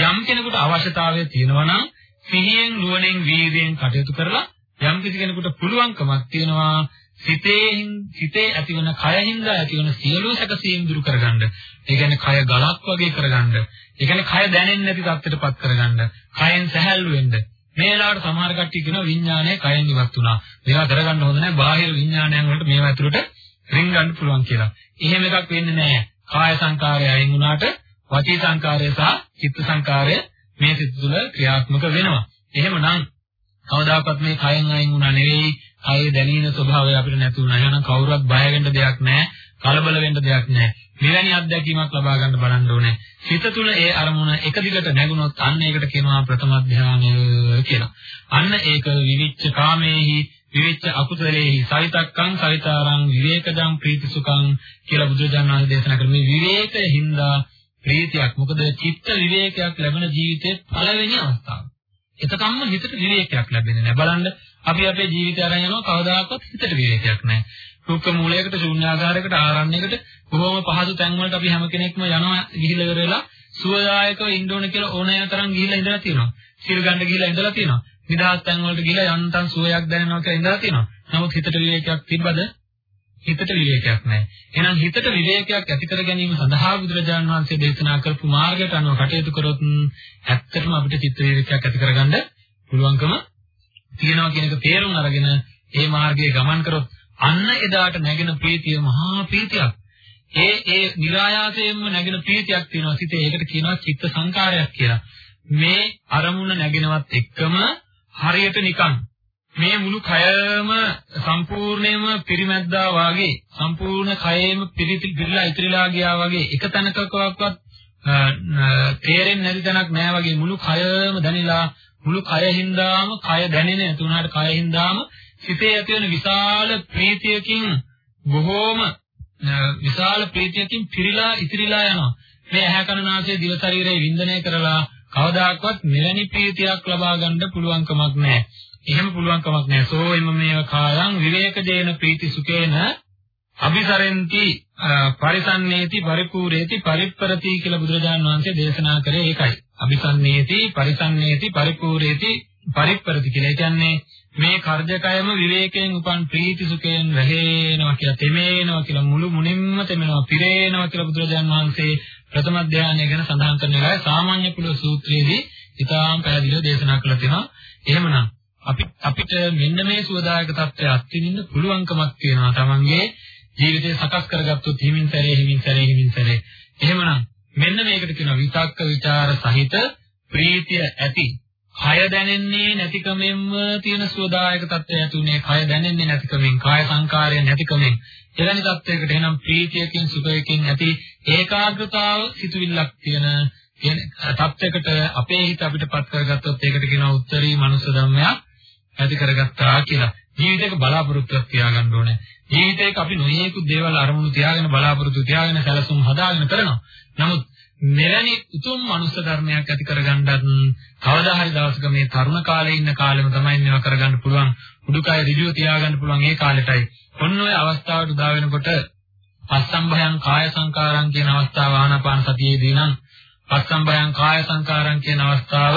යම් කෙනෙකුට අවශ්‍යතාවය තියෙනවා නම් සිහියෙන් නුවණින් වීර්යයෙන් කටයුතු කරලා යම් කිසි කෙනෙකුට පුළුවන්කමක් තියෙනවා සිතේ සිතේ ඇතිවන කයින්ද ඇතිවන සියලු සැකසීම් දුරු කරගන්න. ඒ කියන්නේ කය ගලක් වගේ කරගන්න. ඒ කියන්නේ කය දැනෙන්නේ නැති තත්ත්වයටපත් කරගන්න. කයෙන් සැහැල්ලු වෙන්න. මේ වෙලාවට සමහර කට්ටිය කියනවා විඥානය කයෙන් ඉවත් වුණා. මේවා කරගන්න හොඳ නැහැ. බාහිර විඥානයන් වලට මේවා ඇතුළට රින් ගන්න පුළුවන් කියලා. එහෙම එකක් වෙන්නේ නැහැ. කාය සංකාරය අයින් වුණාට වචී සංකාරය සහ චිත්ත සංකාරය මේ සිත් තුළ ක්‍රියාත්මක වෙනවා. එහෙමනම් කවදාකවත් මේ කයෙන් අයින් වුණා නෙවෙයි, කයේ දැනීන ස්වභාවය අපිට නැති වුණා. එහෙනම් කවුරුත් බය වෙන්න දෙයක් නැහැ, කලබල වෙන්න දෙයක් නැහැ. මෙවැනි අත්දැකීමක් ලබා ගන්න බලන්න ඕනේ. සිත තුළ ඒ අරමුණ එක දිගට නැගුණොත් අන්න ඒකට කියනවා ප්‍රථම ධානය කියලා. අන්න ඒක විවිච්ඡ කාමේහි විවිච්ඡ අකුසලේහි සවිතක්කං සවිතාරං විවේකජං ප්‍රීතිසුඛං කියලා බුදුරජාණන් වහන්සේ දේශනා කරන මේ විවේකයේ හින්දා ප්‍රීතියක්. මොකද චිත්ත විවේකයක් ලැබෙන ජීවිතයේ පළවෙනි අවස්ථාව. එතකම්ම හිතට විවේකයක් ලැබෙන්නේ නැහැ. බලන්න අපි අපේ ජීවිතය අරන් යනවා කවදාකවත් හිතට විවේකයක් නැහැ. රුක්ක මූලයකට ශූන්‍යාකාරයකට ආරණ්‍යයකට බොහොම පහසු තැන් වලට අපි හැම කෙනෙක්ම යනවා ගිහිල්ලා ඉවර වෙලා සුවදායකව ඉන්න ඕන කියලා ඕනෑම තරම් ගිහිල්ලා ඉඳලා තියෙනවා. සිල් ගන්න ගිහිල්ලා ඉඳලා තියෙනවා. නිදහස් තැන් වලට ගිහිල්ලා යන්තම් සුවයක් දැනෙනවා කියලා ඉඳලා තියෙනවා. නමුත් හිතට විවේකයක් තිබ්බද? හිතට විවේකයක් නැහැ. එහෙනම් හිතට විවේකයක් ඇති කර ගැනීම සඳහා බුදුරජාණන් වහන්සේ දේශනා කරපු මාර්ගයට අනුව කටයුතු කරොත් ඇත්තටම අපිට චිත්ත විවේකයක් ඇති කරගන්න පුළුවන්කම තියෙනවා කියන එක තේරුම් අරගෙන ඒ මාර්ගයේ ගමන් කරොත් අන්න එදාට නැගෙන ප්‍රීතිය මහා ප්‍රීතියක්. ඒ ඒ નિરાයාසයෙන්ම නැගෙන ප්‍රීතියක් තියෙනවා සිතේ. ඒකට කියනවා චිත්ත සංකාරයක් කියලා. මේ අරමුණ නැගෙනවත් එක්කම හරියට නිකන් මේ මුළු කයම සම්පූර්ණයෙන්ම පිරිමැද්දා වාගේ සම්පූර්ණ කයෙම පිරිතිලා ඉතිරිලා ගියා වගේ එක තැනකකවත් තේරෙන්නේ නැති තැනක් නෑ වගේ මුළු කයම දැනිලා මුළු කය හින්දාම කය දැනෙන්නේ නැති උනාට කය හින්දාම සිතේ ඇති වෙන විශාල ප්‍රීතියකින් බොහෝම විශාල ප්‍රීතියකින් පිරීලා ඉතිරිලා යනවා මේ ඇහැ කන නාසය දිව ශරීරය වින්දනය කරලා කවදාකවත් මෙවැනි ප්‍රීතියක් ලබා ගන්න පුළුවන් කමක් නැහැ එහෙම පුළුවන් කමක් නැහැ. සෝ එම මේව කායං විවේකදේන ප්‍රීති සුකේන අபிසරෙන්ති පරිසන්නේති පරිපූර්ේති පරිප්පරති කියලා බුදුරජාණන් වහන්සේ දේශනා කරේ ඒකයි. අபிසන්නේති පරිසන්නේති පරිපූර්ේති පරිප්පරති කියලා. ඒ කියන්නේ මේ කාර්යකයම විවේකයෙන් උපන් ප්‍රීති සුඛයෙන් වැහෙනවා කියලා තෙමේනවා කියලා මුළු මුනින්ම තෙමෙනවා පිරේනවා කියලා බුදුරජාණන් වහන්සේ ප්‍රථම ධානය ගැන සඳහන් කරන වෙලාවේ සාමාන්‍ය පුල සූත්‍රයේදී ඉතාම පැහැදිලිව දේශනා කළා තියෙනවා. එහෙමනම් අපි අපිට මෙන්න මේ සුවදායක தත්ත්වය අත්විඳින්න පුළුවන්කමක් තියෙනවා තමන්ගේ ජීවිතය සකස් කරගත්තොත් හිමින් සැරේ හිමින් සැරේ හිමින් සැරේ එහෙමනම් මෙන්න මේකට කියනවා විතක්ක ਵਿਚාර සහිත ප්‍රීතිය ඇති. කය දැනෙන්නේ නැතිකමෙන්ම තියෙන සුවදායක තත්ත්වය ඇතුනේ කය දැනෙන්නේ නැතිකමෙන් කාය සංකාරය නැතිකමෙන් එවැනි තත්ත්වයකට එනම් ප්‍රීතියකින් සුඛයකින් ඇති ඒකාග්‍රතාව සිතුවිල්ලක් තියෙන කියන තත්ත්වයකට අපේ හිත අපිටපත් කරගත්තොත් ඒකට කියනවා උත්තරී මනුස්ස ධර්මයක් ඇති කරගත්තා කියලා. ජීවිතේක බලාපොරොත්තුවක් තියාගන්න ඕනේ. ජීවිතේක අපි නොයේකුත් දේවල් අරමුණු තියාගෙන බලාපොරොත්තු තියාගෙන සැලසුම් හදාගෙන කරනවා. නමුත් මෙවැනි උතුම් මනුෂ්‍ය ධර්මයක් ඇති කරගන්නත් කවදා හරි දවසක මේ තරුණ කාලේ ඉන්න කාලෙම තමයි මේවා කරගන්න පුළුවන්. උඩුකය ඍජුව තියාගන්න පුළුවන් ඒ කාලෙටයි. ඔන්න ඔය අවස්ථාවට උදා වෙනකොට පස්සම්භයං කාය සංකාරං කියන අවස්ථාව ආනාපාන සතියේදී නම් පස්සම්භයං කාය සංකාරං කියන අවස්ථාව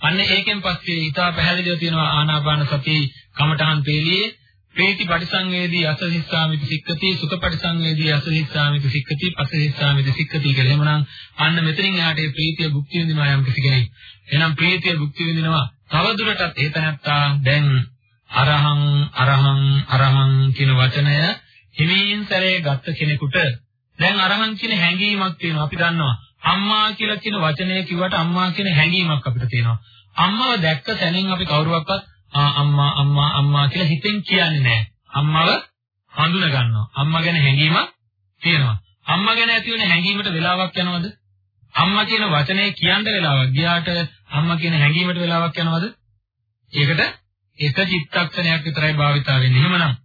අන්න ඒකෙන් පස්සේ ඊටා පැහැදිලිව තියෙනවා ආනාපාන සති කමඨහන් පේළියේ ප්‍රීති පරිසංවේදී අසහිස්සාමිති සික්කති සුඛ පරිසංවේදී අසහිස්සාමිති සික්කති පසහිස්සාමිති සික්කති කියලා. එහෙමනම් අන්න මෙතනින් එහාට ප්‍රීතිය භුක්ති විඳිනවා යම් කිසි කෙනෙක්. එහෙනම් ප්‍රීතිය භුක්ති විඳිනවා තවදුරටත් ඒ තැනත්තා දැන් අරහං අරහං අරහං කියන වචනය හිමින් සැරේ ගත්ත කෙනෙකුට දැන් අරහං කියන හැඟීමක් තියෙනවා. අපි දන්නවා අම්මා කියලා කියන වචනය කිව්වට අම්මා කියන හැඟීමක් අපිට තියෙනවා. අම්මව දැක්ක තැනින් අපි කවුරුවක්වත් අම්මා අම්මා අම්මා කියලා හිතෙන් කියන්නේ නැහැ. අම්මව හඳුන ගන්නවා. අම්මා ගැන හැඟීමක් තියෙනවා. අම්මා ගැන ඇති වෙන හැඟීමට වෙලාවක් යනවද? අම්මා කියන වචනේ කියන්න වෙලාවක් ගියාට අම්මා කියන හැඟීමට වෙලාවක් යනවද? ඒකට එක චිත්තක්ෂණයක් විතරයි භාවිතා වෙන්නේ. එහෙමනම්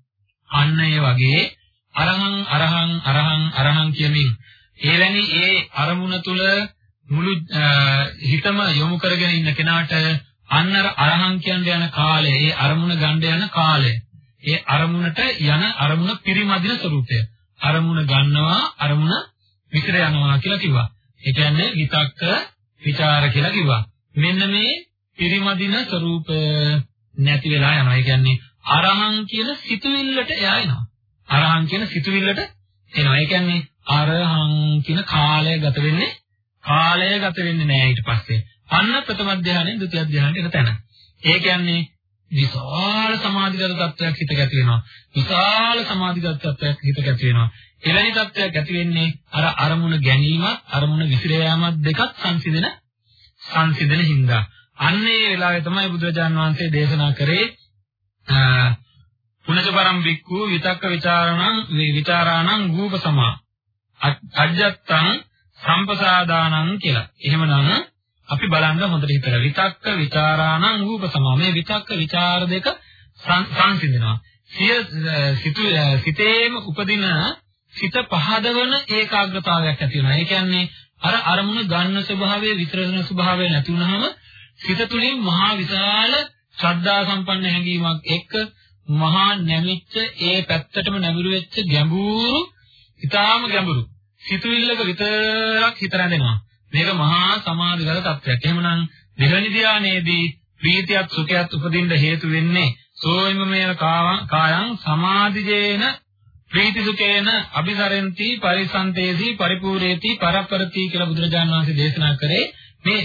අන්න ඒ වගේ අරහං අරහං අරහං අරහං කියමින් එවැනි ඒ අරමුණ තුල මුළු හිතම යොමු කරගෙන ඉන්න කෙනාට අන්නර අරහං කියන්නේ යන කාලය, ඒ අරමුණ ගන්න යන කාලය, ඒ අරමුණට යන අරමුණ පිරිමදින ස්වરૂපය. අරමුණ ගන්නවා, අරමුණ විතර යනවා කියලා කිව්වා. ඒ කියන්නේ විතක්ක, ਵਿਚාර කියලා කිව්වා. මෙන්න මේ පිරිමදින ස්වરૂප නැති වෙලා යනවා. ඒ කියන්නේ අරහං කියන සිතුවිල්ලට එයා එනවා. අරහං කියන සිතුවිල්ලට එනවා. ඒ කියන්නේ අරහං කියන කාලය ගත වෙන්නේ කාලය ගත වෙන්නේ නැහැ ඊට පස්සේ. අන්න ප්‍රථම ධානයෙන් ဒုတိ ය ධානයට එන තැන. ඒ කියන්නේ විශාල සමාධිගත තත්වයක් හිතක ඇති වෙනවා. විශාල සමාධිගත තත්වයක් හිතක ඇති වෙනවා. එවැනි තත්වයක් ඇති වෙන්නේ අර අරමුණ ගැනීමත් අරමුණ විසිර යාමත් දෙකත් සංසිඳන සංසිඳන හින්දා. අන්න ඒ වෙලාවේ තමයි බුදුරජාන් වහන්සේ දේශනා කරේ පුනච පරම් වික්ඛු විතක්ක ਵਿਚාරණං විචාරාණං ගූප සමා අජ්ජත්තං සම්පසාදානං කියලා. එහෙමනම් අපි බලන්න හොඳට හිතලා විතක්ක විචාරාණං රූපසමා මේ විතක්ක විචාර දෙක සංසිඳනවා. සිය සිතේම උපදින සිත පහදවන ඒකාග්‍රතාවයක් ඇති වෙනවා. ඒ කියන්නේ අර අරමුණ ගන්න ස්වභාවය විතරන ස්වභාවය නැති වුනහම සිත තුළින් මහා විශාල ශ්‍රද්ධා සම්පන්න හැඟීමක් එක්ක මහා නැමිච්ච ඒ පැත්තටම නැඹුරු වෙච්ච ගැඹුරු ඊටාම ගැඹුරු සිතුවිල්ලක විතරක් හිත රැඳෙනවා. මේක මහා සමාධිගත තත්ත්වයක්. එහෙමනම් දෙවැනි ධානයේදී ප්‍රීතියත් සුඛයත් උපදින්න හේතු වෙන්නේ සෝයිමමේන කායං සමාධිජේන ප්‍රීති සුඛේන අபிසරෙන්ති පරිසන්තේසි පරිපූර්ණේති පරපරති කියලා බුදුරජාණන් වහන්සේ දේශනා කරේ මේ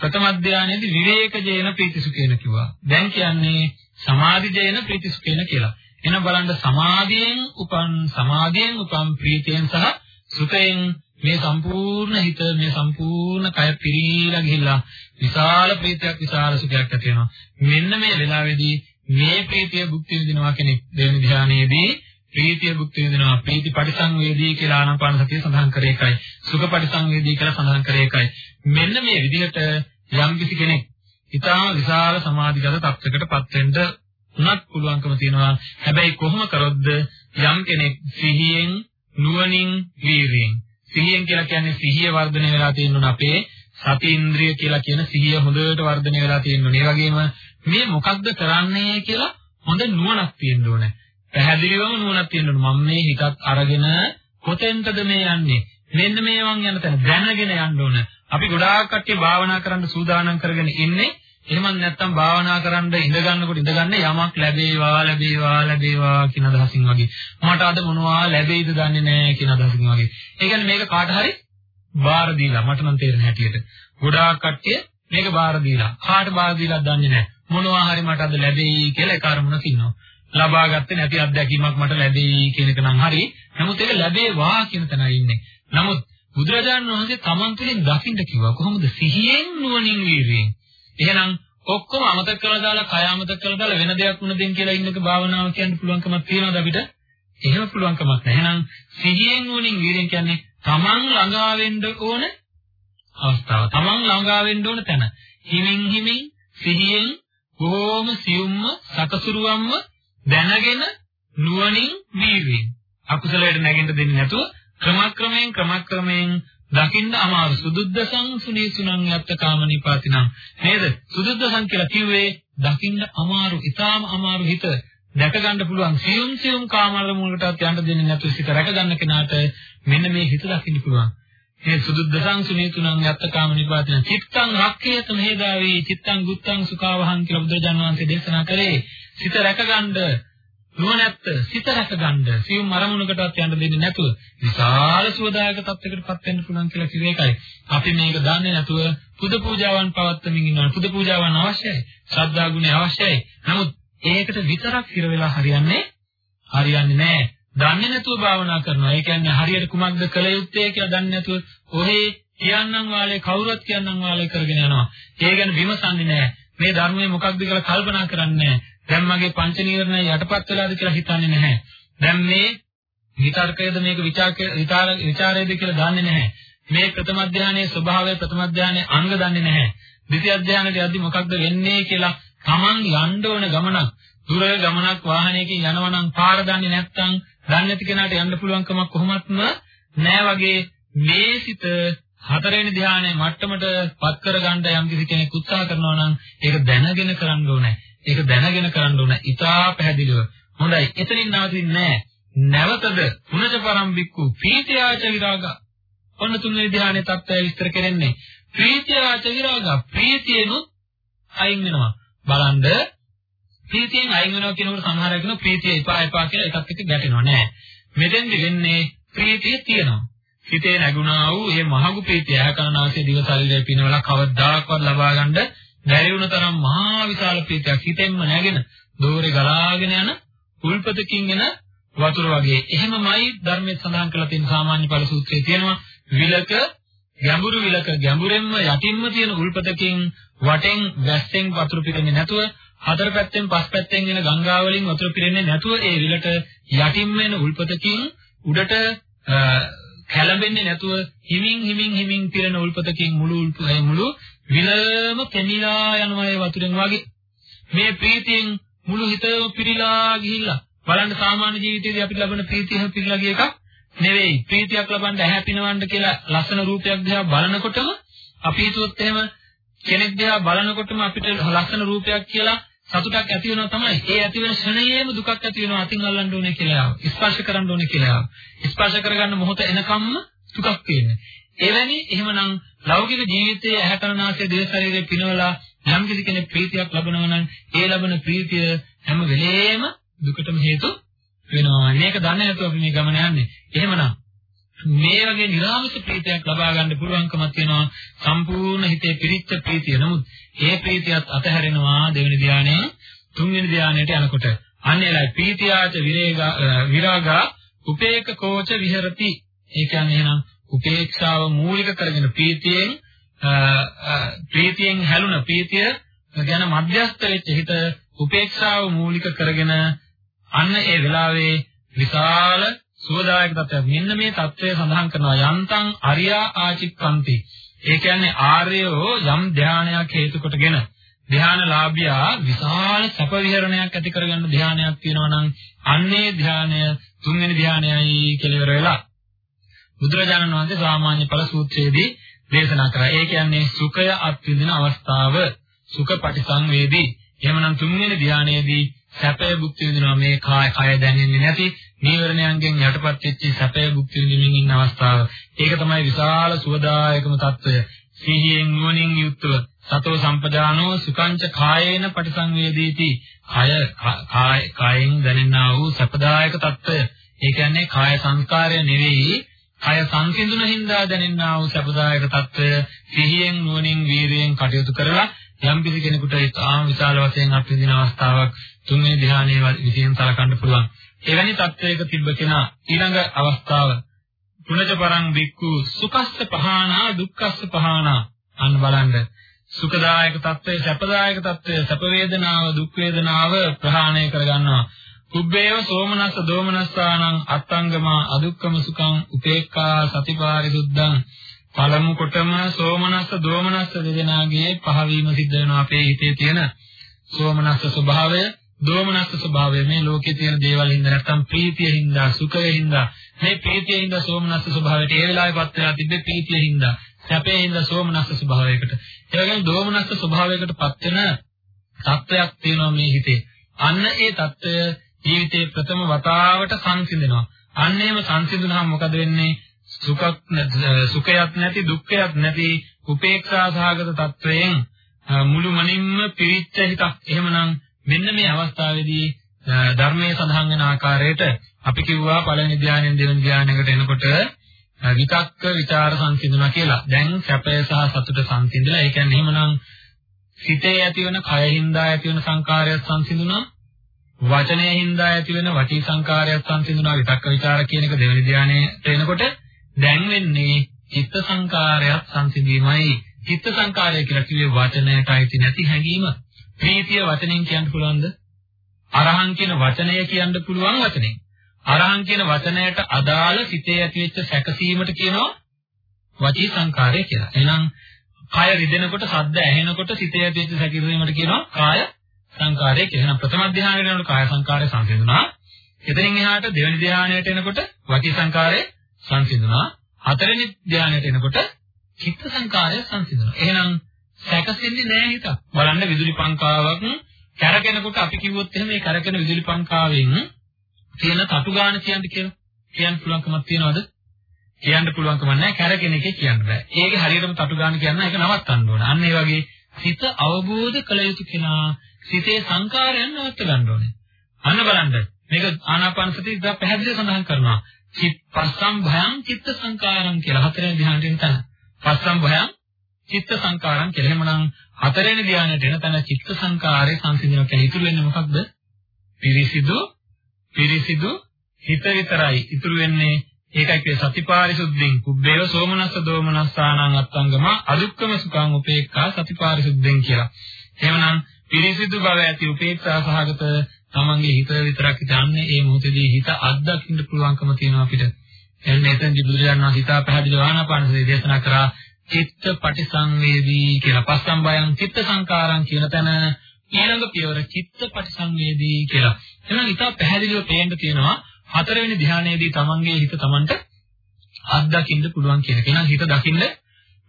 ප්‍රථම අධ්‍යානයේදී විවේකජේන ප්‍රීති සුඛේන කිව්වා. දැන් කියන්නේ සමාධිජේන ප්‍රීති සුඛේන කියලා. එන බලන්න සමාධියෙන් උපන් සමාධියෙන් උපන් ප්‍රීතියෙන් සහ සුඛයෙන් මේ සම්පූර්ණ හිත මේ සම්පූර්ණ කය පිරීලා ගිහිල්ලා විශාල ප්‍රීතියක් විශාල සුඛයක් ඇති වෙනවා. මෙන්න මේ වෙලාවේදී මේ ප්‍රීතිය භුක්ති විඳිනවා කෙනෙක් දෙවෙනි ධ්‍යානයේදී ප්‍රීතිය භුක්ති විඳිනවා. ප්‍රීති පරිසංවේදී කියලා ආනාපාන සතිය සඳහන් කරේ එකයි. සුඛ පරිසංවේදී කියලා සඳහන් කරේ එකයි. මෙන්න මේ විදිහට යම් කිසි කෙනෙක් ඊටා විශාල සමාධිගත තත්යකටපත් වෙන්න උනත් පුළුවන්කම තියෙනවා. හැබැයි කොහොම කරොත්ද යම් කෙනෙක් සිහියෙන් නුවණින් වීරියෙන් සිහියෙන් කියලා කියන්නේ සිහිය වර්ධනය වෙලා තියෙනුන අපේ සති ඉන්ද්‍රිය කියලා කියන සිහිය හොඳට වර්ධනය වෙලා තියෙනුන. ඒ වගේම මේ මොකක්ද කරන්නේ කියලා හොඳ නුවණක් තියෙන්න ඕනේ. පැහැදිලිවම නුවණක් තියෙන්න ඕනේ. මම මේ හිතත් අරගෙන කොතෙන්ටද මේ යන්නේ? මෙන්න මේවන් යන තැන දැනගෙන යන්න ඕනේ. අපි ගොඩාක් කට්ටිය භාවනා කරන්න සූදානම් කරගෙන ඉන්නේ එහෙම නැත්නම් භාවනා කරන්න ඉඳ ගන්නකොට ඉඳ ගන්න යමක් ලැබේවා ලැබේවා ලැබේවා කියන අදහසින් වගේ. මට අද මොනවා ලැබෙයිද දන්නේ නැහැ කියන අදහසින් වගේ. ඒ කියන්නේ මේක කාට හරි බාර දීලා මට නම් තේරෙන හැටියට. ගොඩාක් කට්ටිය මේක බාර දීලා කාට බාර දීලා දන්නේ නැහැ. මොනවා හරි මට අද ලැබෙයි කියලා ඒ කාර්මුණක් ඉන්නවා. ලබා ගත්තේ නැති අත්දැකීමක් මට ලැබෙයි කියන එක නම් හරි. නමුත් ඒක ලැබේවා කියන තැනයි ඉන්නේ. නමුත් බුදුරජාණන් වහන්සේ තමන් තුළින් දකින්න කිව්වා කොහොමද සිහියෙන් නුවණින් වීර්යයෙන් එහෙනම් ඔක්කොම අමතක කරලා දාලා කය අමතක කරලා දාලා වෙන දෙයක් වුණ දෙන් කියලා ඉන්නක භාවනාව කියන්න පුළුවන්කමක් තියනවද අපිට? එහෙම පුළුවන්කමක් නැහැ. එහෙනම් සිහියෙන් වුණින් වීරෙන් කියන්නේ තමන් ළඟා වෙන්න ඕන අවස්ථාව. තමන් ළඟා වෙන්න ඕන තැන. හිමින් හිමින් සිහියෙන් බොහොම සියුම්ම සකසුරුවම්ම දැනගෙන නුවණින් වීරෙන් අකුසලයට නැගෙන්න දෙන්නේ නැතුව ක්‍රමක්‍රමයෙන් ක්‍රමක්‍රමයෙන් දකින්න අමාරු. සුදුද්දසං සුනීසුනං යත්ත කාමනිපාතිනම් නේද? සුදුද්දසං කියලා කිව්වේ දකින්න අමාරු ඊටාම අමාරු හිත දැක ගන්න පුළුවන්. සියුම් සියුම් කාමවල මුලටත් යන්න දෙන්නේ නැතුව සිත රැක ගන්න කෙනාට මෙන්න මේ හිත දකින්න පුළුවන්. මේ සුදුද්දසං සුනීසුනං යත්ත කාමනිපාතිනම් චිත්තං රක්ඛේත මෙහෙදාවේ චිත්තං ගුත්තං සුඛවහං කියලා බුදුරජාණන් වහන්සේ දේශනා කරේ. සිත රැක ගන්න නුවණැත්ත සිත රැකගන්න සියුම් අරමුණකටවත් යන්න දෙන්නේ නැතුව විශාල සුවදායක තත්යකටපත් වෙන්න පුළුවන් කියලා කිව්ව එකයි. අපි මේක දන්නේ නැතුව පුද පූජාවන් පවත්වමින් ඉන්නවා. පුද පූජාවන් අවශ්‍යයි. ශ්‍රද්ධා ගුණය අවශ්‍යයි. නමුත් ඒකට විතරක් හිර වෙලා හරියන්නේ හරියන්නේ නැහැ. දන්නේ නැතුව භාවනා කරනවා. ඒ කියන්නේ හරියට කුමක්ද කළ යුත්තේ කියලා දන්නේ නැතුව ඔහේ කියන්නම් වාලේ කවුරුත් කියන්නම් වාලේ කරගෙන යනවා. ඒ ගැන විමසන්නේ නැහැ. මේ ධර්මයේ මොකක්ද කියලා කල්පනා කරන්නේ නැහැ. දැන් මගේ පංච නීවරණ යටපත් වෙලාද කියලා හිතන්නේ නැහැ. දැන් මේ විතර්කයේද මේක විචාර විචාරයේද කියලා දන්නේ නැහැ. මේ ප්‍රථම අධ්‍යානයේ ස්වභාවය ප්‍රථම අධ්‍යානයේ අංග දන්නේ නැහැ. ද්විතිය අධ්‍යානයේ යද්දි මොකක්ද වෙන්නේ කියලා Taman යන්න ඕන ගමනක් දුර ගමනක් වාහනයකින් යනවා නම් පාර දන්නේ නැත්නම් දන්නේ නැති කෙනාට යන්න පුළුවන් කමක් කොහොමත්ම නෑ වගේ මේ සිත හතරවෙනි ධානයේ මට්ටමට පත් කරගන්න යම් කිසි කෙනෙක් උත්සාහ කරනවා නම් ඒක දැනගෙන කරන්න ඕනේ. ඒක දැනගෙන කරන්න ඕනේ. ඊටා පැහැදිලිව. හොඳයි. එතනින් නවතින්නේ නෑ. නැවතද පුනජ පරම්බික්කු පීතියාච විරාග. ඔන්න තුන්වෙනි ධානයේ தත්ත්වය විස්තර කරන්නේ. ප්‍රීතියාච විරාග. ප්‍රීතියනොත් අයින් වෙනවා. බලන්න ප්‍රීතියෙන් අයින් වෙනවා කියනකොට සමහර අය කියනවා ප්‍රීතිය එපා එපා කියලා එකක් එක්ක ගැටෙනවා නෑ. මෙතෙන්දි වෙන්නේ ප්‍රීතිය තියෙනවා. හිතේ නැගුණා වූ මේ මහඟු ප්‍රීතිය ඇහැකරනාසේ දිව ශරීරය පිනවලා කවදාකවත් ලබා ගන්න බැරි වුණ තරම් මහා විශාල ප්‍රීතියක් හිතෙන්ම නැගෙන දෝරේ ගලාගෙන යන උල්පතකින් එන වතුර වගේ. එහෙමමයි ධර්මයේ සඳහන් කරලා තියෙන සාමාන්‍ය ඵල සූත්‍රයේ තියෙනවා විලක ගැඹුරු විලක ගැඹුරෙන්ම යටින්ම තියෙන උල්පතකින් වටෙන් වැස්සෙන් වතුර පිරෙන්නේ නැතුව හතර පැත්තෙන් පස් පැත්තෙන් එන ගංගා වලින් වතුර පිරෙන්නේ නැතුව ඒ විලට යටින්ම එන උල්පතකින් උඩට කැළඹෙන්නේ නැතුව හිමින් හිමින් හිමින් පිරෙන උල්පතකින් මුළු උල්පතේ මුළු විලම පෙමිලා යනවා ඒ වතුරෙන් වගේ මේ ප්‍රීතියෙන් මුළු හිතම පිරීලා ගිහිල්ලා බලන්න සාමාන්‍ය ජීවිතයේදී අපිට ලබන ප්‍රීතිය පිරීලා ගිය එකක් නෙවෙයි ප්‍රීතියක් ලබන්න ඇහැ පිනවන්න කියලා ලස්සන රූපයක් දිහා බලනකොටම අපි හිතුවොත් එහෙම කෙනෙක් දිහා බලනකොටම අපිට ලස්සන රූපයක් කියලා සතුටක් ඇති වෙනවා තමයි. ඒ ඇති වෙන ක්ෂණයේම දුකක් ඇති වෙනවා අතින් අල්ලන්න ඕනේ කියලා ආව. ස්පර්ශ කරන්න ඕනේ කියලා ආව. ස්පර්ශ කරගන්න මොහොත එනකම්ම දුකක් තියෙන්නේ. එවැනි එහෙමනම් ලෞකික ජීවිතයේ ඇහැකරනාසයේ දේහ ශරීරයේ පිනවලා යම් කිසි කෙනෙක් ප්‍රීතියක් ලබනවා නම් ඒ ලබන ප්‍රීතිය හැම වෙලේම දුකටම හේතු වෙනවා. මේක දන්නේ නැතුව අපි මේ ගමන යන්නේ. එහෙමනම් මේ වගේ නිරාමිෂ ප්‍රීතියක් ලබා ගන්න පුළුවන්කමක් තියෙනවා සම්පූර්ණ හිතේ පිරිච්ච ප්‍රීතිය. නමුත් ඒ ප්‍රීතියත් අතහැරෙනවා දෙවෙනි ධානයේ තුන්වෙනි ධානයට යනකොට. අන්නේලයි ප්‍රීතියාච විරාගා උපේකකෝච විහෙරති. ඒ කියන්නේ එහෙනම් උපේක්ෂාව මූලික කරගෙන ප්‍රීතියෙන් ප්‍රීතියෙන් හැලුන ප්‍රීතිය ගැන මධ්‍යස්ථ වෙච්ච හිත උපේක්ෂාව මූලික කරගෙන අන්න ඒ වෙලාවේ විශාල සුවදායක තත්ත්වයක්. මෙන්න මේ தත්ත්වය සඳහන් කරනවා යන්තං අරියා ආචික්කන්ති. ඒ කියන්නේ ආර්යෝ යම් ධානයක් හේතු කොටගෙන ධානලාභියා විශාල සැප විහරණයක් ඇති කරගන්න ධානයක් තියෙනවා නම් අන්නේ ධානය තුන්වෙනි ධානයයි කියලා ඉවර වෙලා බුදුරජාණන් වහන්සේ සාමාන්‍ය ඵල සූත්‍රයේදී දේශනා කරා. ඒ කියන්නේ සුඛය අත්විඳින අවස්ථාව, සුඛ පටිසංවේදී. එහෙමනම් තුන්වෙනි ධානයේදී සැපය භුක්ති විඳිනවා මේ කාය කය දැනෙන්නේ නැති නීවරණයන්ගෙන් යටපත් වෙච්ච සැපය භුක්ති විඳින්න ඉන්න අවස්ථාව. ඒක තමයි විශාල සුවදායකම తত্ত্বය. සිහියෙන් නුවණින් යුක්තව සතෝ සම්පදානෝ සුකංච කායේන පටිසංවේදීති. කය කායෙන් දැනෙනා වූ සැපදායක తত্ত্বය. ඒ කියන්නේ කාය සංස්කාරය නෙවෙයි කය සංසිඳුන හින්දා දැනෙනා වූ සබදායක తত্ত্বය සිහියෙන් නුවණින් වීරියෙන් කටයුතු කරලා යම් කිසි කෙනෙකුට ඉතාම විශාල වශයෙන් අත්විඳින අවස්ථාවක් තුන්වෙනි ධ්‍යානයේ විශේෂයෙන් සලකන්න පුළුවන්. එවැනි තත්වයක තිබ්බ කෙනා ඊළඟ අවස්ථාව තුනජපරං වික්කු සුඛස්ස පහානා දුක්ඛස්ස පහානා අන්න බලන්න සුඛදායක తত্ত্বය සැපදායක తত্ত্বය සැප වේදනාව දුක් වේදනාව ප්‍රහාණය කරගන්නවා කුබ්බේව සෝමනස්ස දෝමනස්සානං අත්තංගමා අදුක්කම සුඛං උපේක්ඛා සතිපාරිසුද්ධං පළමු කොටම සෝමනස්ස දෝමනස්ස දෙදෙනාගේ පහවීම සිද්ධ වෙනවා අපේ හිතේ තියෙන සෝමනස්ස ස්වභාවය දෝමනස්ස ස්වභාවය. මේ ලෝකේ තියෙන දේවල් හින්දා නැත්තම් ප්‍රීතිය හින්දා සුඛය හින්දා. මේ ප්‍රීතිය හින්දා සෝමනස්ස ස්වභාවයට ඒ වෙලාවේපත් වෙලා තිබ්බේ ප්‍රීතිය හින්දා. සැපේ හින්දා සෝමනස්ස ස්වභාවයකට. ඒ වගේම දෝමනස්ස ස්වභාවයකටපත් වෙන තත්වයක් තියෙනවා මේ හිතේ. අන්න ඒ తত্ত্বය ජීවිතේ ප්‍රථම වතාවට සංසිඳෙනවා. අන්න එහෙම සංසිඳුනහම මොකද වෙන්නේ? සුඛක් සුඛයක් නැති දුක්ඛයක් නැති උපේක්ෂා සහගත තත්වයෙන් මුළු මනින්ම පිරිච්ච හිතක්. එහෙමනම් මෙන්න මේ අවස්ථාවේදී ධර්මයේ සඳහන් වෙන ආකාරයට අපි කිව්වා පළවෙනි ධානයෙන් දෙවෙනි ධානයකට එනකොට විතක්ක ਵਿਚාර සංසිඳුණා කියලා. දැන් සැපය සහ සතුට සංසිඳලා ඒ කියන්නේ එහෙමනම් සිතේ ඇතිවන කයින්දා ඇතිවන සංකාරය සංසිඳුණා. වචනයේ හින්දා ඇතිවන වචී සංකාරයත් සංසිඳුණා. විතක්ක ਵਿਚාර කියන එක දෙවෙනි ධානයට එනකොට දැන් වෙන්නේ චිත්ත සංකාරයත් සංසිඳීමයි. චිත්ත සංකාරය කියලා කිව්වේ වචනයට අයිති නැති හැඟීම. ප්‍රීතිය වචනෙන් කියන්න පුළුවන්ද? අරහං කියන වචනය කියන්න පුළුවන් වචනෙන්. අරහං කියන වචනයට අදාළ සිතේ ඇතිවෙච්ච සැකසීමට කියනවා වචී සංකාරය කියලා. එහෙනම් කය රිදෙනකොට ශබ්ද ඇහෙනකොට සිතේ ඇතිවෙච්ච සැකසීමට කියනවා කාය සංකාරය කියලා. එහෙනම් ප්‍රථම ධානයට යනකොට කාය සංකාරය සංසිඳුණා. එතනින් එහාට දෙවෙනි ධානයට එනකොට වචී සංකාරය සංසිඳුණා. හතරවෙනි ධානයට එනකොට චිත්ත සංකාරය සංසිඳුණා. එහෙනම් සැකසෙන්නේ නැහැ හිත. බලන්න විදුලි පංකාවක් කැරකෙනකොට අපි කිව්වොත් එහෙම මේ කැරකෙන විදුලි පංකාවෙන් තියෙන තටු ගාන කියන්න කියලා. කියන්න පුළුවන්කමක් තියනවද? කියන්න පුළුවන්කම නැහැ. කැරකෙන එකේ කියන්න බෑ. ඒකේ හරියටම තටු ගාන කියන්න ඒක නවත්තන්න ඕන. අන්න ඒ වගේ සිත අවබෝධ කළ යුතු කෙනා සිතේ සංකාරයන් නවත්ත ගන්න ඕනේ. අන්න බලන්න. මේක ආනාපාන සතිය ඉතින් පැහැදිලිව සඳහන් කරනවා. චිත් පස්සම් භයං චිත්ත සංකාරම් කියලා හතරෙන් ධ්‍යානෙට තන. පස්සම් භයං චිත්ත සංකාරම් කියලා. එහෙමනම් හතරෙනි ධ්‍යානෙට එන තැන චිත්ත සංකාරය සංසිඳනවා කියන්නේ ඉතුරු වෙන්නේ මොකක්ද? පිරිසිදු පිරිසිදු හිත විතරයි ඉතුරු වෙන්නේ ඒකයි කියේ සතිපාරිසුද්ධින් කුබ්බේව සෝමනස්ස දෝමනස්සානං අත්තංගම අදුක්කම සුඛං උපේක්ඛා සතිපාරිසුද්ධින් කියලා. එහෙමනම් පිරිසිදු බව ඇති උපේක්ෂා සහගත තමන්ගේ හිත විතරක් හිතන්නේ ඒ මොහොතේදී හිත අත්දකින්න පුළුවන්කම තියෙනවා අපිට. එන්න එතෙන්දි බුදුරජාණන් වහන්සේ හිතා පැහැදිලිව ආනාපානසතිය දේශනා කරා චිත්ත පටිසංවේදී කියලා. පස්සම් බයං චිත්ත සංකාරං කියන තැන ඊළඟ පියවර චිත්ත පටිසංවේදී කියලා. එහෙනම් ඊට පැහැදිලිව පේන්න තියෙනවා හතරවෙනි ධ්‍යානයේදී තමන්ගේ හිත තමන්ට අත්දකින්න පුළුවන් කියන එක. එහෙනම් හිත දකින්න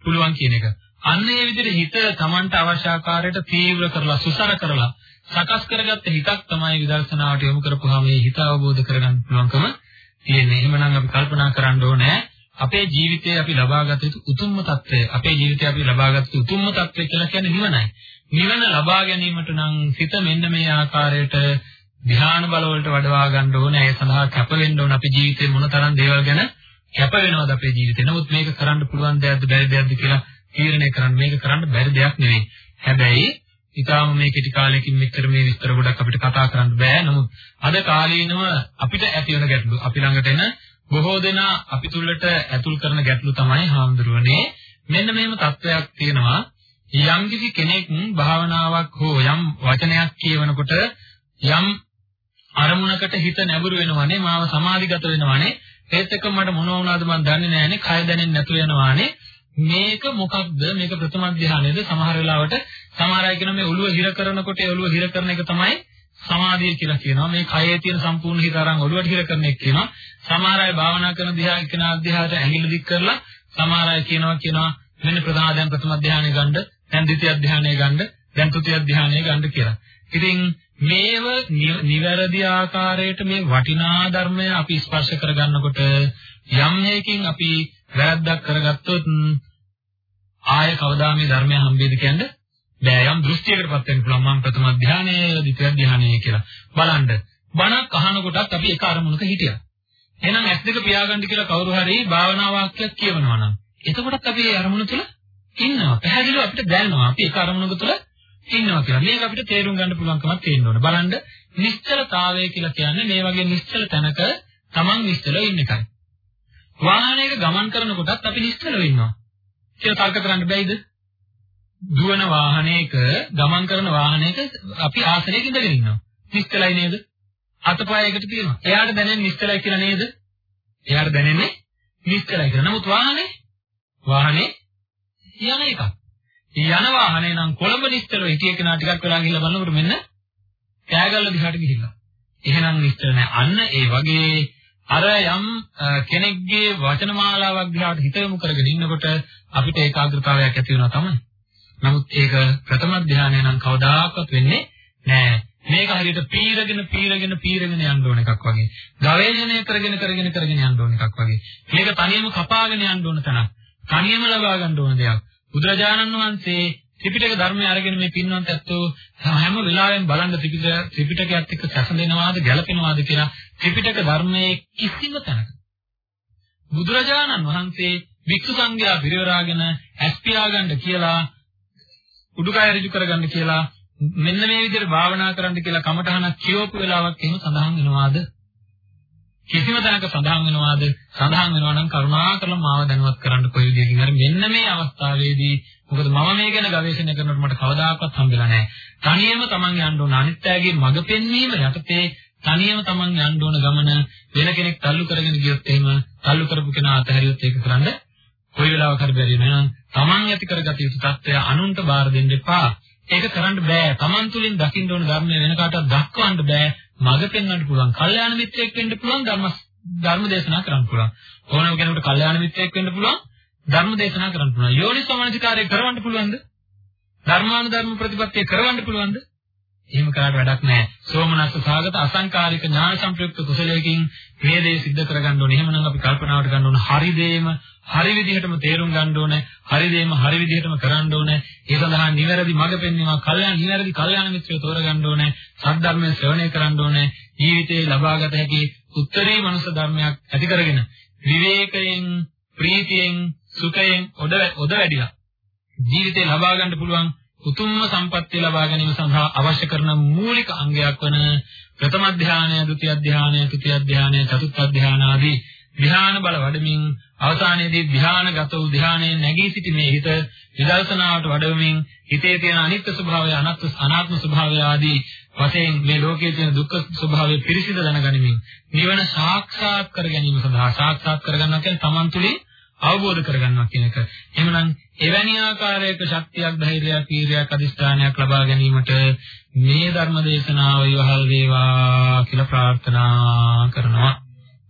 පුළුවන් කියන එක. අන්න ඒ විදිහට හිත තමන්ට අවශ්‍ය ආකාරයට තීව්‍ර කරලා සුසර කරලා සකස් කරගත්ත හිතක් තමයි විදර්ශනාවට යොමු කරපුවාම මේ හිත අවබෝධ කරගන්න පුළුවන්කම තියෙන්නේ. එහෙමනම් අපි කල්පනා කරන්න ඕනේ අපේ ජීවිතයේ අපි ලබාගත යුතු උතුම්ම తත්වය අපේ ජීවිතයේ අපි ලබාගත යුතු උතුම්ම తත්වය කියලා කියන්නේ නිවනයි. නිවන ලබා ගැනීමට නම් සිත මෙන්න මේ ආකාරයට ධ්‍යාන බල වලට වඩවා ගන්න ඕනේ. ඒ සඳහා කැප වෙන්න ඕන අපේ ජීවිතේ මොනතරම් දේවල් ගැන කැප වෙනවද අපේ ජීවිතේ. නමුත් මේක කරන්න පුළුවන් දෙයක්ද බැරි දෙයක්ද කියලා තීරණය කරන්න. මේක කරන්න බැරි දෙයක් නෙවෙයි. හැබැයි ඊටාම මේ කෙටි කාලයකින් මෙච්චර මේ විස්තර ගොඩක් අපිට කතා කරන්න බෑ. නමුත් අද කාලීනව අපිට ඇති වෙන ගැටලු. අපි ළඟට එන බොහෝ දෙනා අපි තුළට ඇතුල් කරන ගැටලු තමයි හාමුදුරුවනේ. මෙන්න මෙහෙම තත්වයක් තියෙනවා. යම් කිසි කෙනෙක් භාවනාවක් හෝ යම් වචනයක් කියවනකොට යම් අරමුණකට හිත නැඹුරු වෙනවනේ මාව සමාධිගත වෙනවනේ. ඒත් එක්ක මට මොන වුණාද මන් දන්නේ නැහනේ. කය දැනෙන්නේ නැතු වෙනවානේ මේක මොකක්ද? මේක ප්‍රථම ධානයේද සමහර වෙලාවට සමහර අය කියන මේ ඔළුව හිර කරනකොට ඒ ඔළුව හිර කරන එක තමයි සමාධිය කියලා කියනවා. මේ කයේ තියෙන සම්පූර්ණ හිත අරන් ඔළුවට හිර කරන එක කියනවා. සමහර අය භාවනා කරන දිහා එක්කන අධ්‍යාහයට ඇඟිලි දික් කරලා සමහර අය කියනවා කියනවා මෙන්න ප්‍රධාන දැන් ප්‍රථම ධානය ගන්න දැන් ද්විතිය ධානය ගන්න දැන් තෘතිය ධානය ගන්න කියලා. ඉතින් මේව නිවැරදි ආකාරයට මේ වටිනා ධර්මය අපි ස්පර්ශ කරගන්නකොට යම් හේකින් අපි වැරද්දක් කරගත්තොත් ආය කවදා මේ ධර්මය හම්බෙයිද කියන්නේ බෑ යම් දෘෂ්ටියකටපත් වෙන්න පුළුවන් මම ප්‍රථම ධානය, ද්විතිය ධානය කියලා. බලන්න බණක් අහනකොටත් අපි එක අරමුණක හිටියා. එහෙනම් ඇස් දෙක පියාගන්න කියලා කවුරු හරි භාවනා වාක්‍යයක් කියවනවා නම් එතකොටත් අපි ඒ අරමුණ තුළ ඉන්නවා. පැහැදිලිව අපිට දැනෙනවා අපි එක අරමුණක තුළ ඉන්නවා කියලා. මේක අපිට තේරුම් ගන්න පුළුවන්කමක් තියෙන්න ඕන. බලන්න නිශ්චලතාවය කියලා කියන්නේ මේ වගේ නිශ්චල තැනක Taman නිශ්චලව ඉන්න එකයි. වාහනයක ගමන් කරනකොටත් අපි නිශ්චලව ඉන්නවා. කියලා තර්ක කරන්න බැයිද? දුවන වාහනයක ගමන් කරන වාහනයක අපි ආසනයක ඉඳගෙන ඉන්නවා. නිශ්චලයි නේද? අතපයකට තියෙනවා. එයාට දැනෙන්නේ නිශ්චලයි කියලා නේද? එයාට දැනෙන්නේ නිශ්චලයි කියලා. නමුත් වාහනේ වාහනේ යන එකක්. යන වාහනේ නම් කොළඹ නිශ්චලව හිටිය කෙනා ටිකක් වෙලා ගිහිල්ලා බලනකොට මෙන්න කෑගල්ල දිහාට ගිහිල්ලා. එහෙනම් නිශ්චල නැහැ. අන්න ඒ වගේ අර යම් කෙනෙක්ගේ වචන මාලාවක් දිහාට හිත යොමු කරගෙන ඉන්නකොට අපිට ඒකාග්‍රතාවයක් ඇති වෙනවා තමයි. නමුත් ඒක ප්‍රථම ධානය නම් කවදාකවත් වෙන්නේ නැහැ. මේක හරියට පීරගෙන පීරගෙන පීරගෙන යන්න ඕන එකක් වගේ. ගවේෂණය කරගෙන කරගෙන කරගෙන යන්න ඕන එකක් වගේ. මේක තනියම කපාගෙන යන්න ඕන තැනක්. තනියම ලබා ගන්න ඕන දෙයක්. බුදුරජාණන් වහන්සේ ත්‍රිපිටක ධර්මය අරගෙන මේ පින්වන්ත ඇත්තෝ හැම වෙලාවෙම බලන්න ත්‍රිපිටකයත් එක්ක සැසඳෙනවාද ගැළපෙනවාද කියලා ත්‍රිපිටක ධර්මයේ කිසිම තැනක. බුදුරජාණන් වහන්සේ වික්ෂු සංඝයා පිරිවරාගෙන ඇස් පියාගන්න කියලා උඩුකය ඍජු කරගන්න කියලා මෙන්න මේ විදිහට භාවනා කරන්න කියලා කමඨහනක් කියවපු වෙලාවක් එහෙම සඳහන් වෙනවාද? කිසිම තැනක සඳහන් වෙනවාද? සඳහන් වෙනවා නම් කරුණාකරලා මාව දැනුවත් කරන්න කොයි විදිහකින් හරි මෙන්න මේ අවස්ථාවේදී. මොකද මම මේ ගැන ගවේෂණය කරනකොට මට කවදාකවත් හම්බෙලා නැහැ. තනියම Taman යන්න ඕන. අනිත්‍යයේ මඟ පෙන්වීම යටතේ තනියම Taman යන්න ඕන ගමන වෙන කෙනෙක් තල්ලු කරගෙන ගියොත් එහෙම තල්ලු කරපු කෙනා අතහැරියොත් ඒක කරන්න කොයි වෙලාවක හරි බැරි වෙනවා. Taman ඇති කරගත යුතු தත්ත්වය අනුන්ට බාර දෙන්න එපා. ඒක කරන්න බෑ. Taman තුලින් දකින්න ඕන ධර්මය වෙන කාටවත් දක්වන්න බෑ. මඟ පෙන්වන්න පුළුවන්. කල්යාණ මිත්‍රයෙක් වෙන්න පුළුවන් ධර්ම ධර්ම දේශනා කරන්න පුළුවන්. ඕනම කෙනෙකුට කල්යාණ මිත්‍රයෙක් වෙන්න පුළුවන් ධර්ම දේශනා කරන්න පුළුවන්. යෝනිසෝමනසිකාරය කරවන්න පුළුවන්ද? ධර්මානුධර්ම ප්‍රතිපත්තිය කරවන්න පුළුවන්ද? එහෙම කරාට වැඩක් නැහැ. සෝමනස්ස සාගත අසංකාරික ඥාන සංප්‍රයුක්ත කුසලයකින් මේ දේ සිද්ධ කරගන්න ඕනේ. එහෙමනම් අපි කල්පනාවට ගන්න ඕන හරි දේම හරි විදිහටම තේරුම් ගන්න ඕනේ. හරි දේම හරි විදිහටම කරන්න ඕනේ. ඒ සඳහා නිවැරදි මඟ පෙන්වීම, කල්යාණ නිවැරදි කල්යාණ මිත්‍රයෝ තෝරගන්න ඕනේ. සද්ධර්මයෙන් ශ්‍රවණය කරන්න ඕනේ. ජීවිතේ ලබාගත හැකි උත්තරී මනුෂ්‍ය ධර්මයක් ඇති කරගෙන විවේකයෙන්, ප්‍රීතියෙන්, සුඛයෙන් ඔද ඔද වැඩිලා ජීවිතේ ලබා ගන්න පුළුවන් උතුම්ම සම්පත්තිය ලබා ගැනීම සඳහා අවශ්‍ය කරන මූලික අංගයක් වන ප්‍රථම ධානය, ဒုတိ ය ධානය, තෘතිය ධානය, චතුර්ථ ධාන ආදී ධ්‍යාන බල වඩමින් අවසානයේදී ධ්‍යානගත වූ ධ්‍යානයේ නැගී සිටීමේ හිත විදර්ශනාවට වඩවමින් හිතේ තියෙන අනිත්‍ය ස්වභාවය අනාත්ම අනාත්ම ස්වභාවය ආදී වශයෙන් මේ ලෝකයේ තියෙන දුක්ඛ ස්වභාවය පිරිසිදු දැනගනිමින් නිවන සාක්ෂාත් කර ගැනීම සඳහා සාක්ෂාත් කරගන්නවා කියන්නේ තමන් තුළින් අවබෝධ කරගන්නවා කියන එක. එහෙමනම් එවැනි ආකාරයක ශක්තියක් ධෛර්යයක් වීර්යයක් අදිස්ථානයක් ලබා ගැනීමට මේ ධර්ම දේශනාව ඉවහල් වේවා කියලා ප්‍රාර්ථනා කරනවා.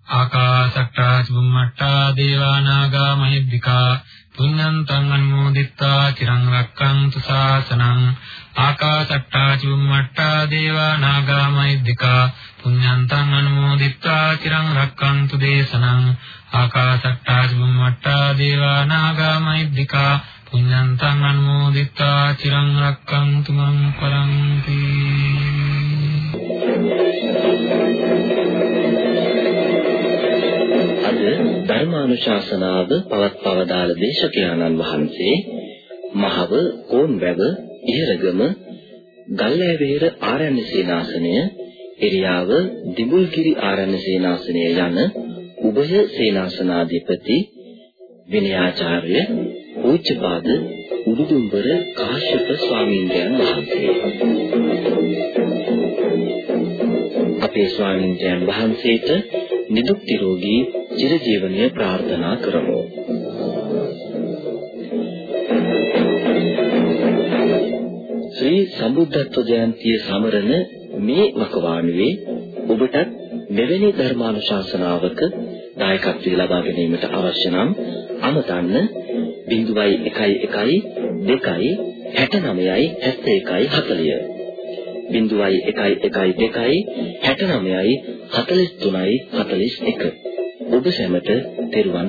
ආකාශට්ටා චුම්මට්ටා දේවා නාග මහිද්దికා පුඤ්ඤන්තං අනුමෝදිත්වා චිරං රක්ඛන්තු ශාසනං ආකාසට්ටා චුම්මට්ටා දේවා නාග මහිද්దికා පුඤ්ඤන්තං අනුමෝදිත්වා චිරං රක්칸තු දේශනං ආකාසට්ටා චුම්මට්ටා දේවා නාග මහිද්దికා පුඤ්ඤන්තං අනුමෝදිත්වා චිරං රක්칸තු මං පරන්ති අද ධර්මානුශාසනාව පවත්වවදාළ දේශකයන්න් වහන්සේ මහව කෝන්වැව ඉහළගම ගල්ලෑවේර ආරණ්‍ය සේනාසනය එරියාව දිඹුල්ගිරි ආරණ්‍ය සේනාසනය යන උභය සේනාසනාධිපති විනයාචාර්ය පූජ්‍යපාද උඩුදුම්බර කාශ්‍යප ස්වාමීන් වහන්සේ අපේ ස්වාමීන් වහන්සේට නිදුක් නිරෝගී චිරජීවනය ප්‍රාර්ථනා කරමු. ශ්‍රී සම්බුද්ධත්ව ජයන්තිය සමරන මේ වකවානුවේ ඔබට මෙවැනි ධර්මානුශාසනාවක දායකත්වය ලබා ගැනීමට අවශ්‍ය නම් අමතන්න 0.11 2 69යි 71යි 40 0.11 2 69යි 43යි 41 ඔබ සැමට තෙරුවන්